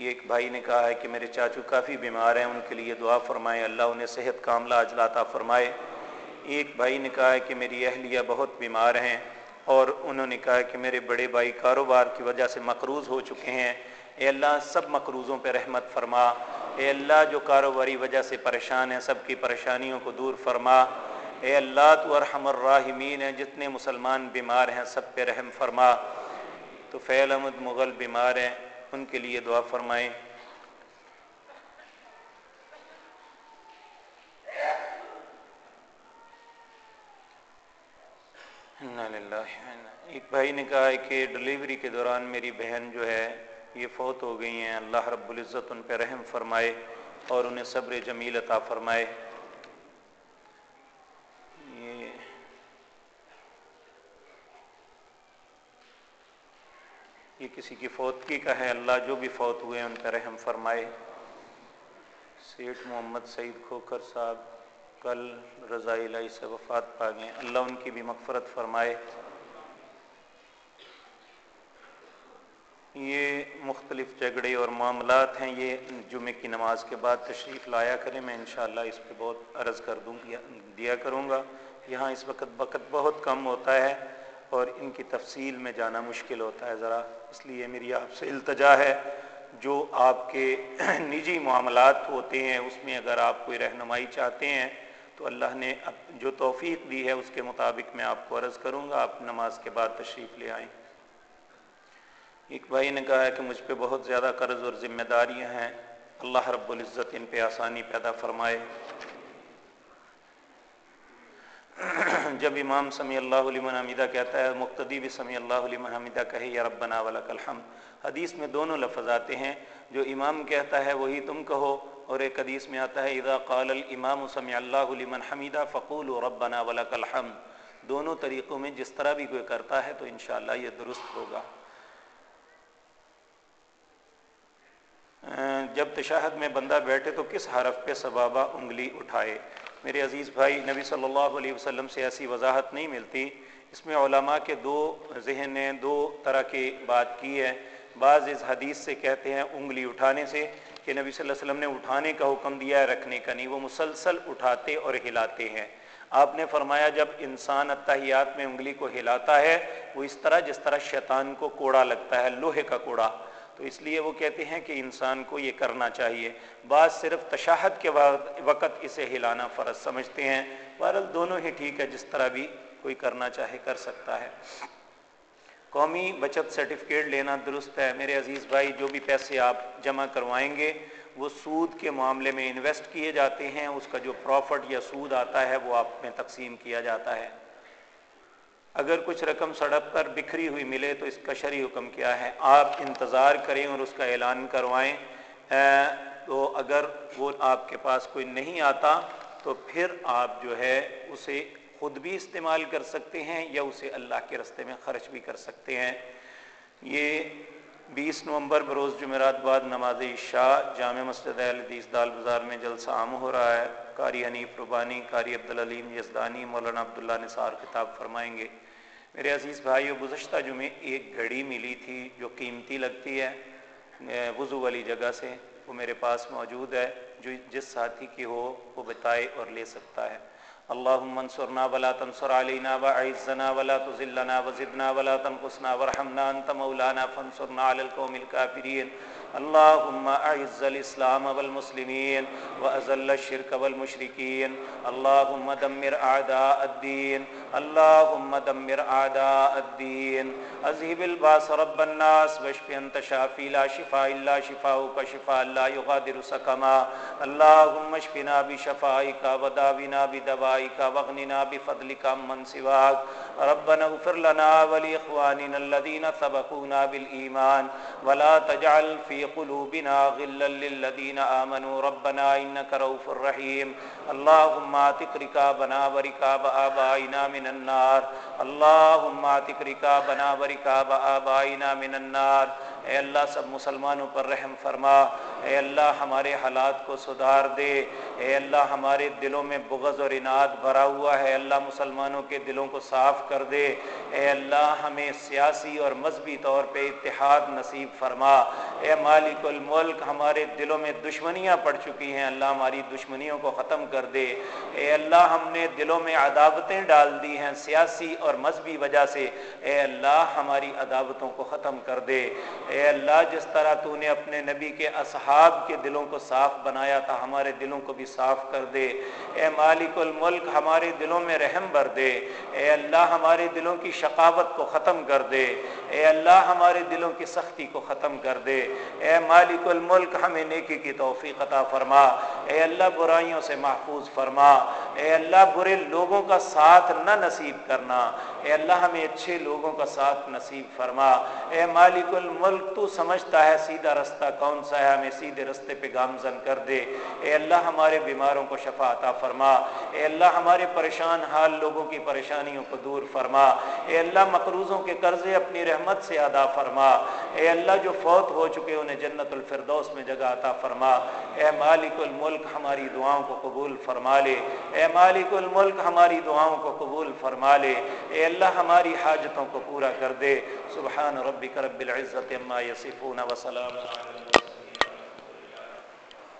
یہ ایک بھائی نے کہا ہے کہ میرے چاچو کافی بیمار ہیں، ان کے لیے دعا فرمائے اللہ انہیں صحت کاملہ اجلاتا فرمائے۔ ایک بھائی نے کہا ہے کہ میری اہلیہ بہت بیمار ہیں اور انہوں نے کہا کہ میرے بڑے بھائی کاروبار کی وجہ سے مقروض ہو چکے ہیں۔ اے اللہ، سب مقروضوں پہ رحمت فرما۔ اے اللہ، جو کاروباری وجہ سے پریشان ہیں، سب کی پریشانیوں کو دور فرما۔ اے اللہ، تو ارحم الراحمین ہیں، جتنے مسلمان بیمار ہیں، سب پہ رحم فرما۔ تو فیل احمد مغل بیمار ہیں۔ ان کے لیے دعا فرمائیں۔ ایک بھائی نے کہا ہے کہ ڈلیوری کے دوران میری بہن جو ہے، یہ فوت ہو گئی ہیں۔ اللہ رب العزت ان پہ رحم فرمائے اور انہیں صبر جمیل عطا فرمائے۔ یہ کسی کی فوتگی کا ہے اللہ جو بھی فوت ہوئے ان کا رحم فرمائے۔ سیٹھ محمد سعید کھوکر صاحب کل رضائی الہی سے وفات پا گئے اللہ ان کی بھی مغفرت فرمائے۔ یہ مختلف جھگڑے اور معاملات ہیں۔ یہ جمعے کی نماز کے بعد تشریف لایا کریں، میں انشاءاللہ اس پہ بہت عرض کر دوں دیا کروں گا۔ یہاں اس وقت وقت بہت کم ہوتا ہے اور ان کی تفصیل میں جانا مشکل ہوتا ہے۔ ذرا اس لیے میری آپ سے التجا ہے، جو آپ کے نجی معاملات ہوتے ہیں، اس میں اگر آپ کوئی رہنمائی چاہتے ہیں، تو اللہ نے جو توفیق دی ہے، اس کے مطابق میں آپ کو عرض کروں گا، آپ نماز کے بعد تشریف لے آئیں۔ ایک بھائی نے کہا ہے کہ مجھ پہ بہت زیادہ قرض اور ذمہ داریاں ہیں۔ اللہ رب العزت ان پہ آسانی پیدا فرمائے۔ جب امام سمی اللہ علیہ حمیدہ کہتا ہے، مقتدی بھی سمی اللہ علیہ حمیدہ کہے، یا ربنا ولک الحمد. حدیث میں دونوں لفظ آتے ہیں، جو امام کہتا ہے وہی تم کہو، اور ایک حدیث میں آتا ہے، اذا قال الامام سمی اللہ علیہ حمیدہ فقول و ربنا ولک الحمد. دونوں طریقوں میں جس طرح بھی کوئی کرتا ہے، تو انشاءاللہ یہ درست ہوگا۔ جب تشاہد میں بندہ بیٹھے تو کس حرف پہ سبابہ انگلی اٹھائے؟ میرے عزیز بھائی، نبی صلی اللہ علیہ وسلم سے ایسی وضاحت نہیں ملتی۔ اس میں علماء کے دو ذہن نے دو طرح کی بات کی ہے۔ بعض اس حدیث سے کہتے ہیں انگلی اٹھانے سے کہ نبی صلی اللہ علیہ وسلم نے اٹھانے کا حکم دیا ہے، رکھنے کا نہیں، وہ مسلسل اٹھاتے اور ہلاتے ہیں۔ آپ نے فرمایا، جب انسان اتحیات میں انگلی کو ہلاتا ہے، وہ اس طرح جس طرح شیطان کو کوڑا لگتا ہے، لوہے کا کوڑا۔ تو اس لیے وہ کہتے ہیں کہ انسان کو یہ کرنا چاہیے۔ بعض صرف تشاہد کے وقت اسے ہلانا فرض سمجھتے ہیں۔ بہرحال دونوں ہی ٹھیک ہے، جس طرح بھی کوئی کرنا چاہے کر سکتا ہے۔ قومی بچت سرٹیفکیٹ لینا درست ہے۔ میرے عزیز بھائی، جو بھی پیسے آپ جمع کروائیں گے، وہ سود کے معاملے میں انویسٹ کیے جاتے ہیں۔ اس کا جو پروفٹ یا سود آتا ہے، وہ آپ میں تقسیم کیا جاتا ہے۔ اگر کچھ رقم سڑک پر بکھری ہوئی ملے تو اس کا شرعی حکم کیا ہے؟ آپ انتظار کریں اور اس کا اعلان کروائیں۔ تو اگر وہ آپ کے پاس کوئی نہیں آتا تو پھر آپ جو ہے اسے خود بھی استعمال کر سکتے ہیں یا اسے اللہ کے رستے میں خرچ بھی کر سکتے ہیں۔ یہ بیس نومبر بروز جمعرات بعد نماز شاہ جامع مسجد الدیس دال بازار میں جلسہ عام ہو رہا ہے۔ قاری حنیف، ربانی قاری عبدالعلیم یزدانی، مولانا عبداللہ نثار کتاب فرمائیں گے۔ میرے عزیز بھائیو، گزشتہ جمعے ایک گھڑی ملی تھی جو قیمتی لگتی ہے وضو والی جگہ سے۔ وہ میرے پاس موجود ہے، جو جس ساتھی کی ہو، وہ بتائے اور لے سکتا ہے۔ اللهم انصرنا ولا تنصر علينا وعزنا ولا تذلنا وزدنا ولا تنقصنا۔ وارحمنا انت مولانا فانصرنا على القوم الكافرين اللهم اعز الاسلام والمسلمين واذل الشرك والمشركين اللهم دمر اعداء الدين اللهم دمر اعداء الدين اذهب الباس رب الناس واشف انت شافي لا شفاء الا شفاؤك شفاء لا يغادر سقما اللهم اشفنا بشفائك وداونا بدوائك واغننا بفضلك من سواك ربنا اغفر لنا ولاخواننا الذين سبقونا بالايمان ولا تجعل في قلوبنا غلا للذين آمنوا. ربنا إنك روف الرحيم اللهم آتك ركابنا وركاب آبائنا من النار. اللهم آتك ركابنا وركاب آبائنا من النار. اے اللہ سب مسلمانوں پر رحم فرما. اے اللہ ہمارے حالات کو سدھار دے۔ اے اللہ ہمارے دلوں میں بغض اور انعد بھرا ہوا ہے۔ اللہ مسلمانوں کے دلوں کو صاف کر دے۔ اے اللہ ہمیں سیاسی اور مذہبی طور پہ اتحاد نصیب فرما۔ اے مالک الملک، ہمارے دلوں میں دشمنیاں پڑ چکی ہیں۔ اللہ ہماری دشمنیوں کو ختم کر دے۔ اے اللہ ہم نے دلوں میں عداوتیں ڈال دی ہیں سیاسی اور مذہبی وجہ سے۔ اے اللہ ہماری عداوتوں کو ختم کر دے۔ اے اللہ جس طرح تو نے اپنے نبی کے اصحاب کے دلوں کو صاف بنایا تھا، ہمارے دلوں کو بھی صاف کر دے۔ اے مالک الملک، ہمارے دلوں میں رحم بھر دے۔ اے اللہ، ہمارے دلوں کی شقاوت کو ختم کر دے۔ اے اللہ ہمارے دلوں کی سختی کو ختم کر دے۔ اے مالک الملک، ہمیں نیکی کی توفیق عطا فرما۔ اے اللہ برائیوں سے محفوظ فرما۔ اے اللہ برے لوگوں کا ساتھ نہ نصیب کرنا۔ اے اللہ ہمیں اچھے لوگوں کا ساتھ نصیب فرما۔ اے مالک الملک، تو سمجھتا ہے سیدھا رستہ کون سا ہے، ہمیں سیدھے رستے پہ گامزن کر دے۔ اے اللہ ہمارے بیماروں کو شفا عطا فرما۔ اے اللہ ہمارے پریشان حال لوگوں کی پریشانیوں کو دور فرما۔ اے اللہ مقروضوں کے قرضے اپنی رحمت سے ادا فرما۔ اے اللہ، جو فوت ہو چکے انہیں جنت الفردوس میں جگہ عطا فرما۔ اے مالک الملک، ہماری دعاؤں کو قبول فرما لے۔ اے مالک الملک، ہماری دعاؤں کو قبول فرما لے۔ اے اللہ، ہماری حاجتوں کو پورا کر دے۔ سبحان ربک رب العزت اما یصفون وسلام على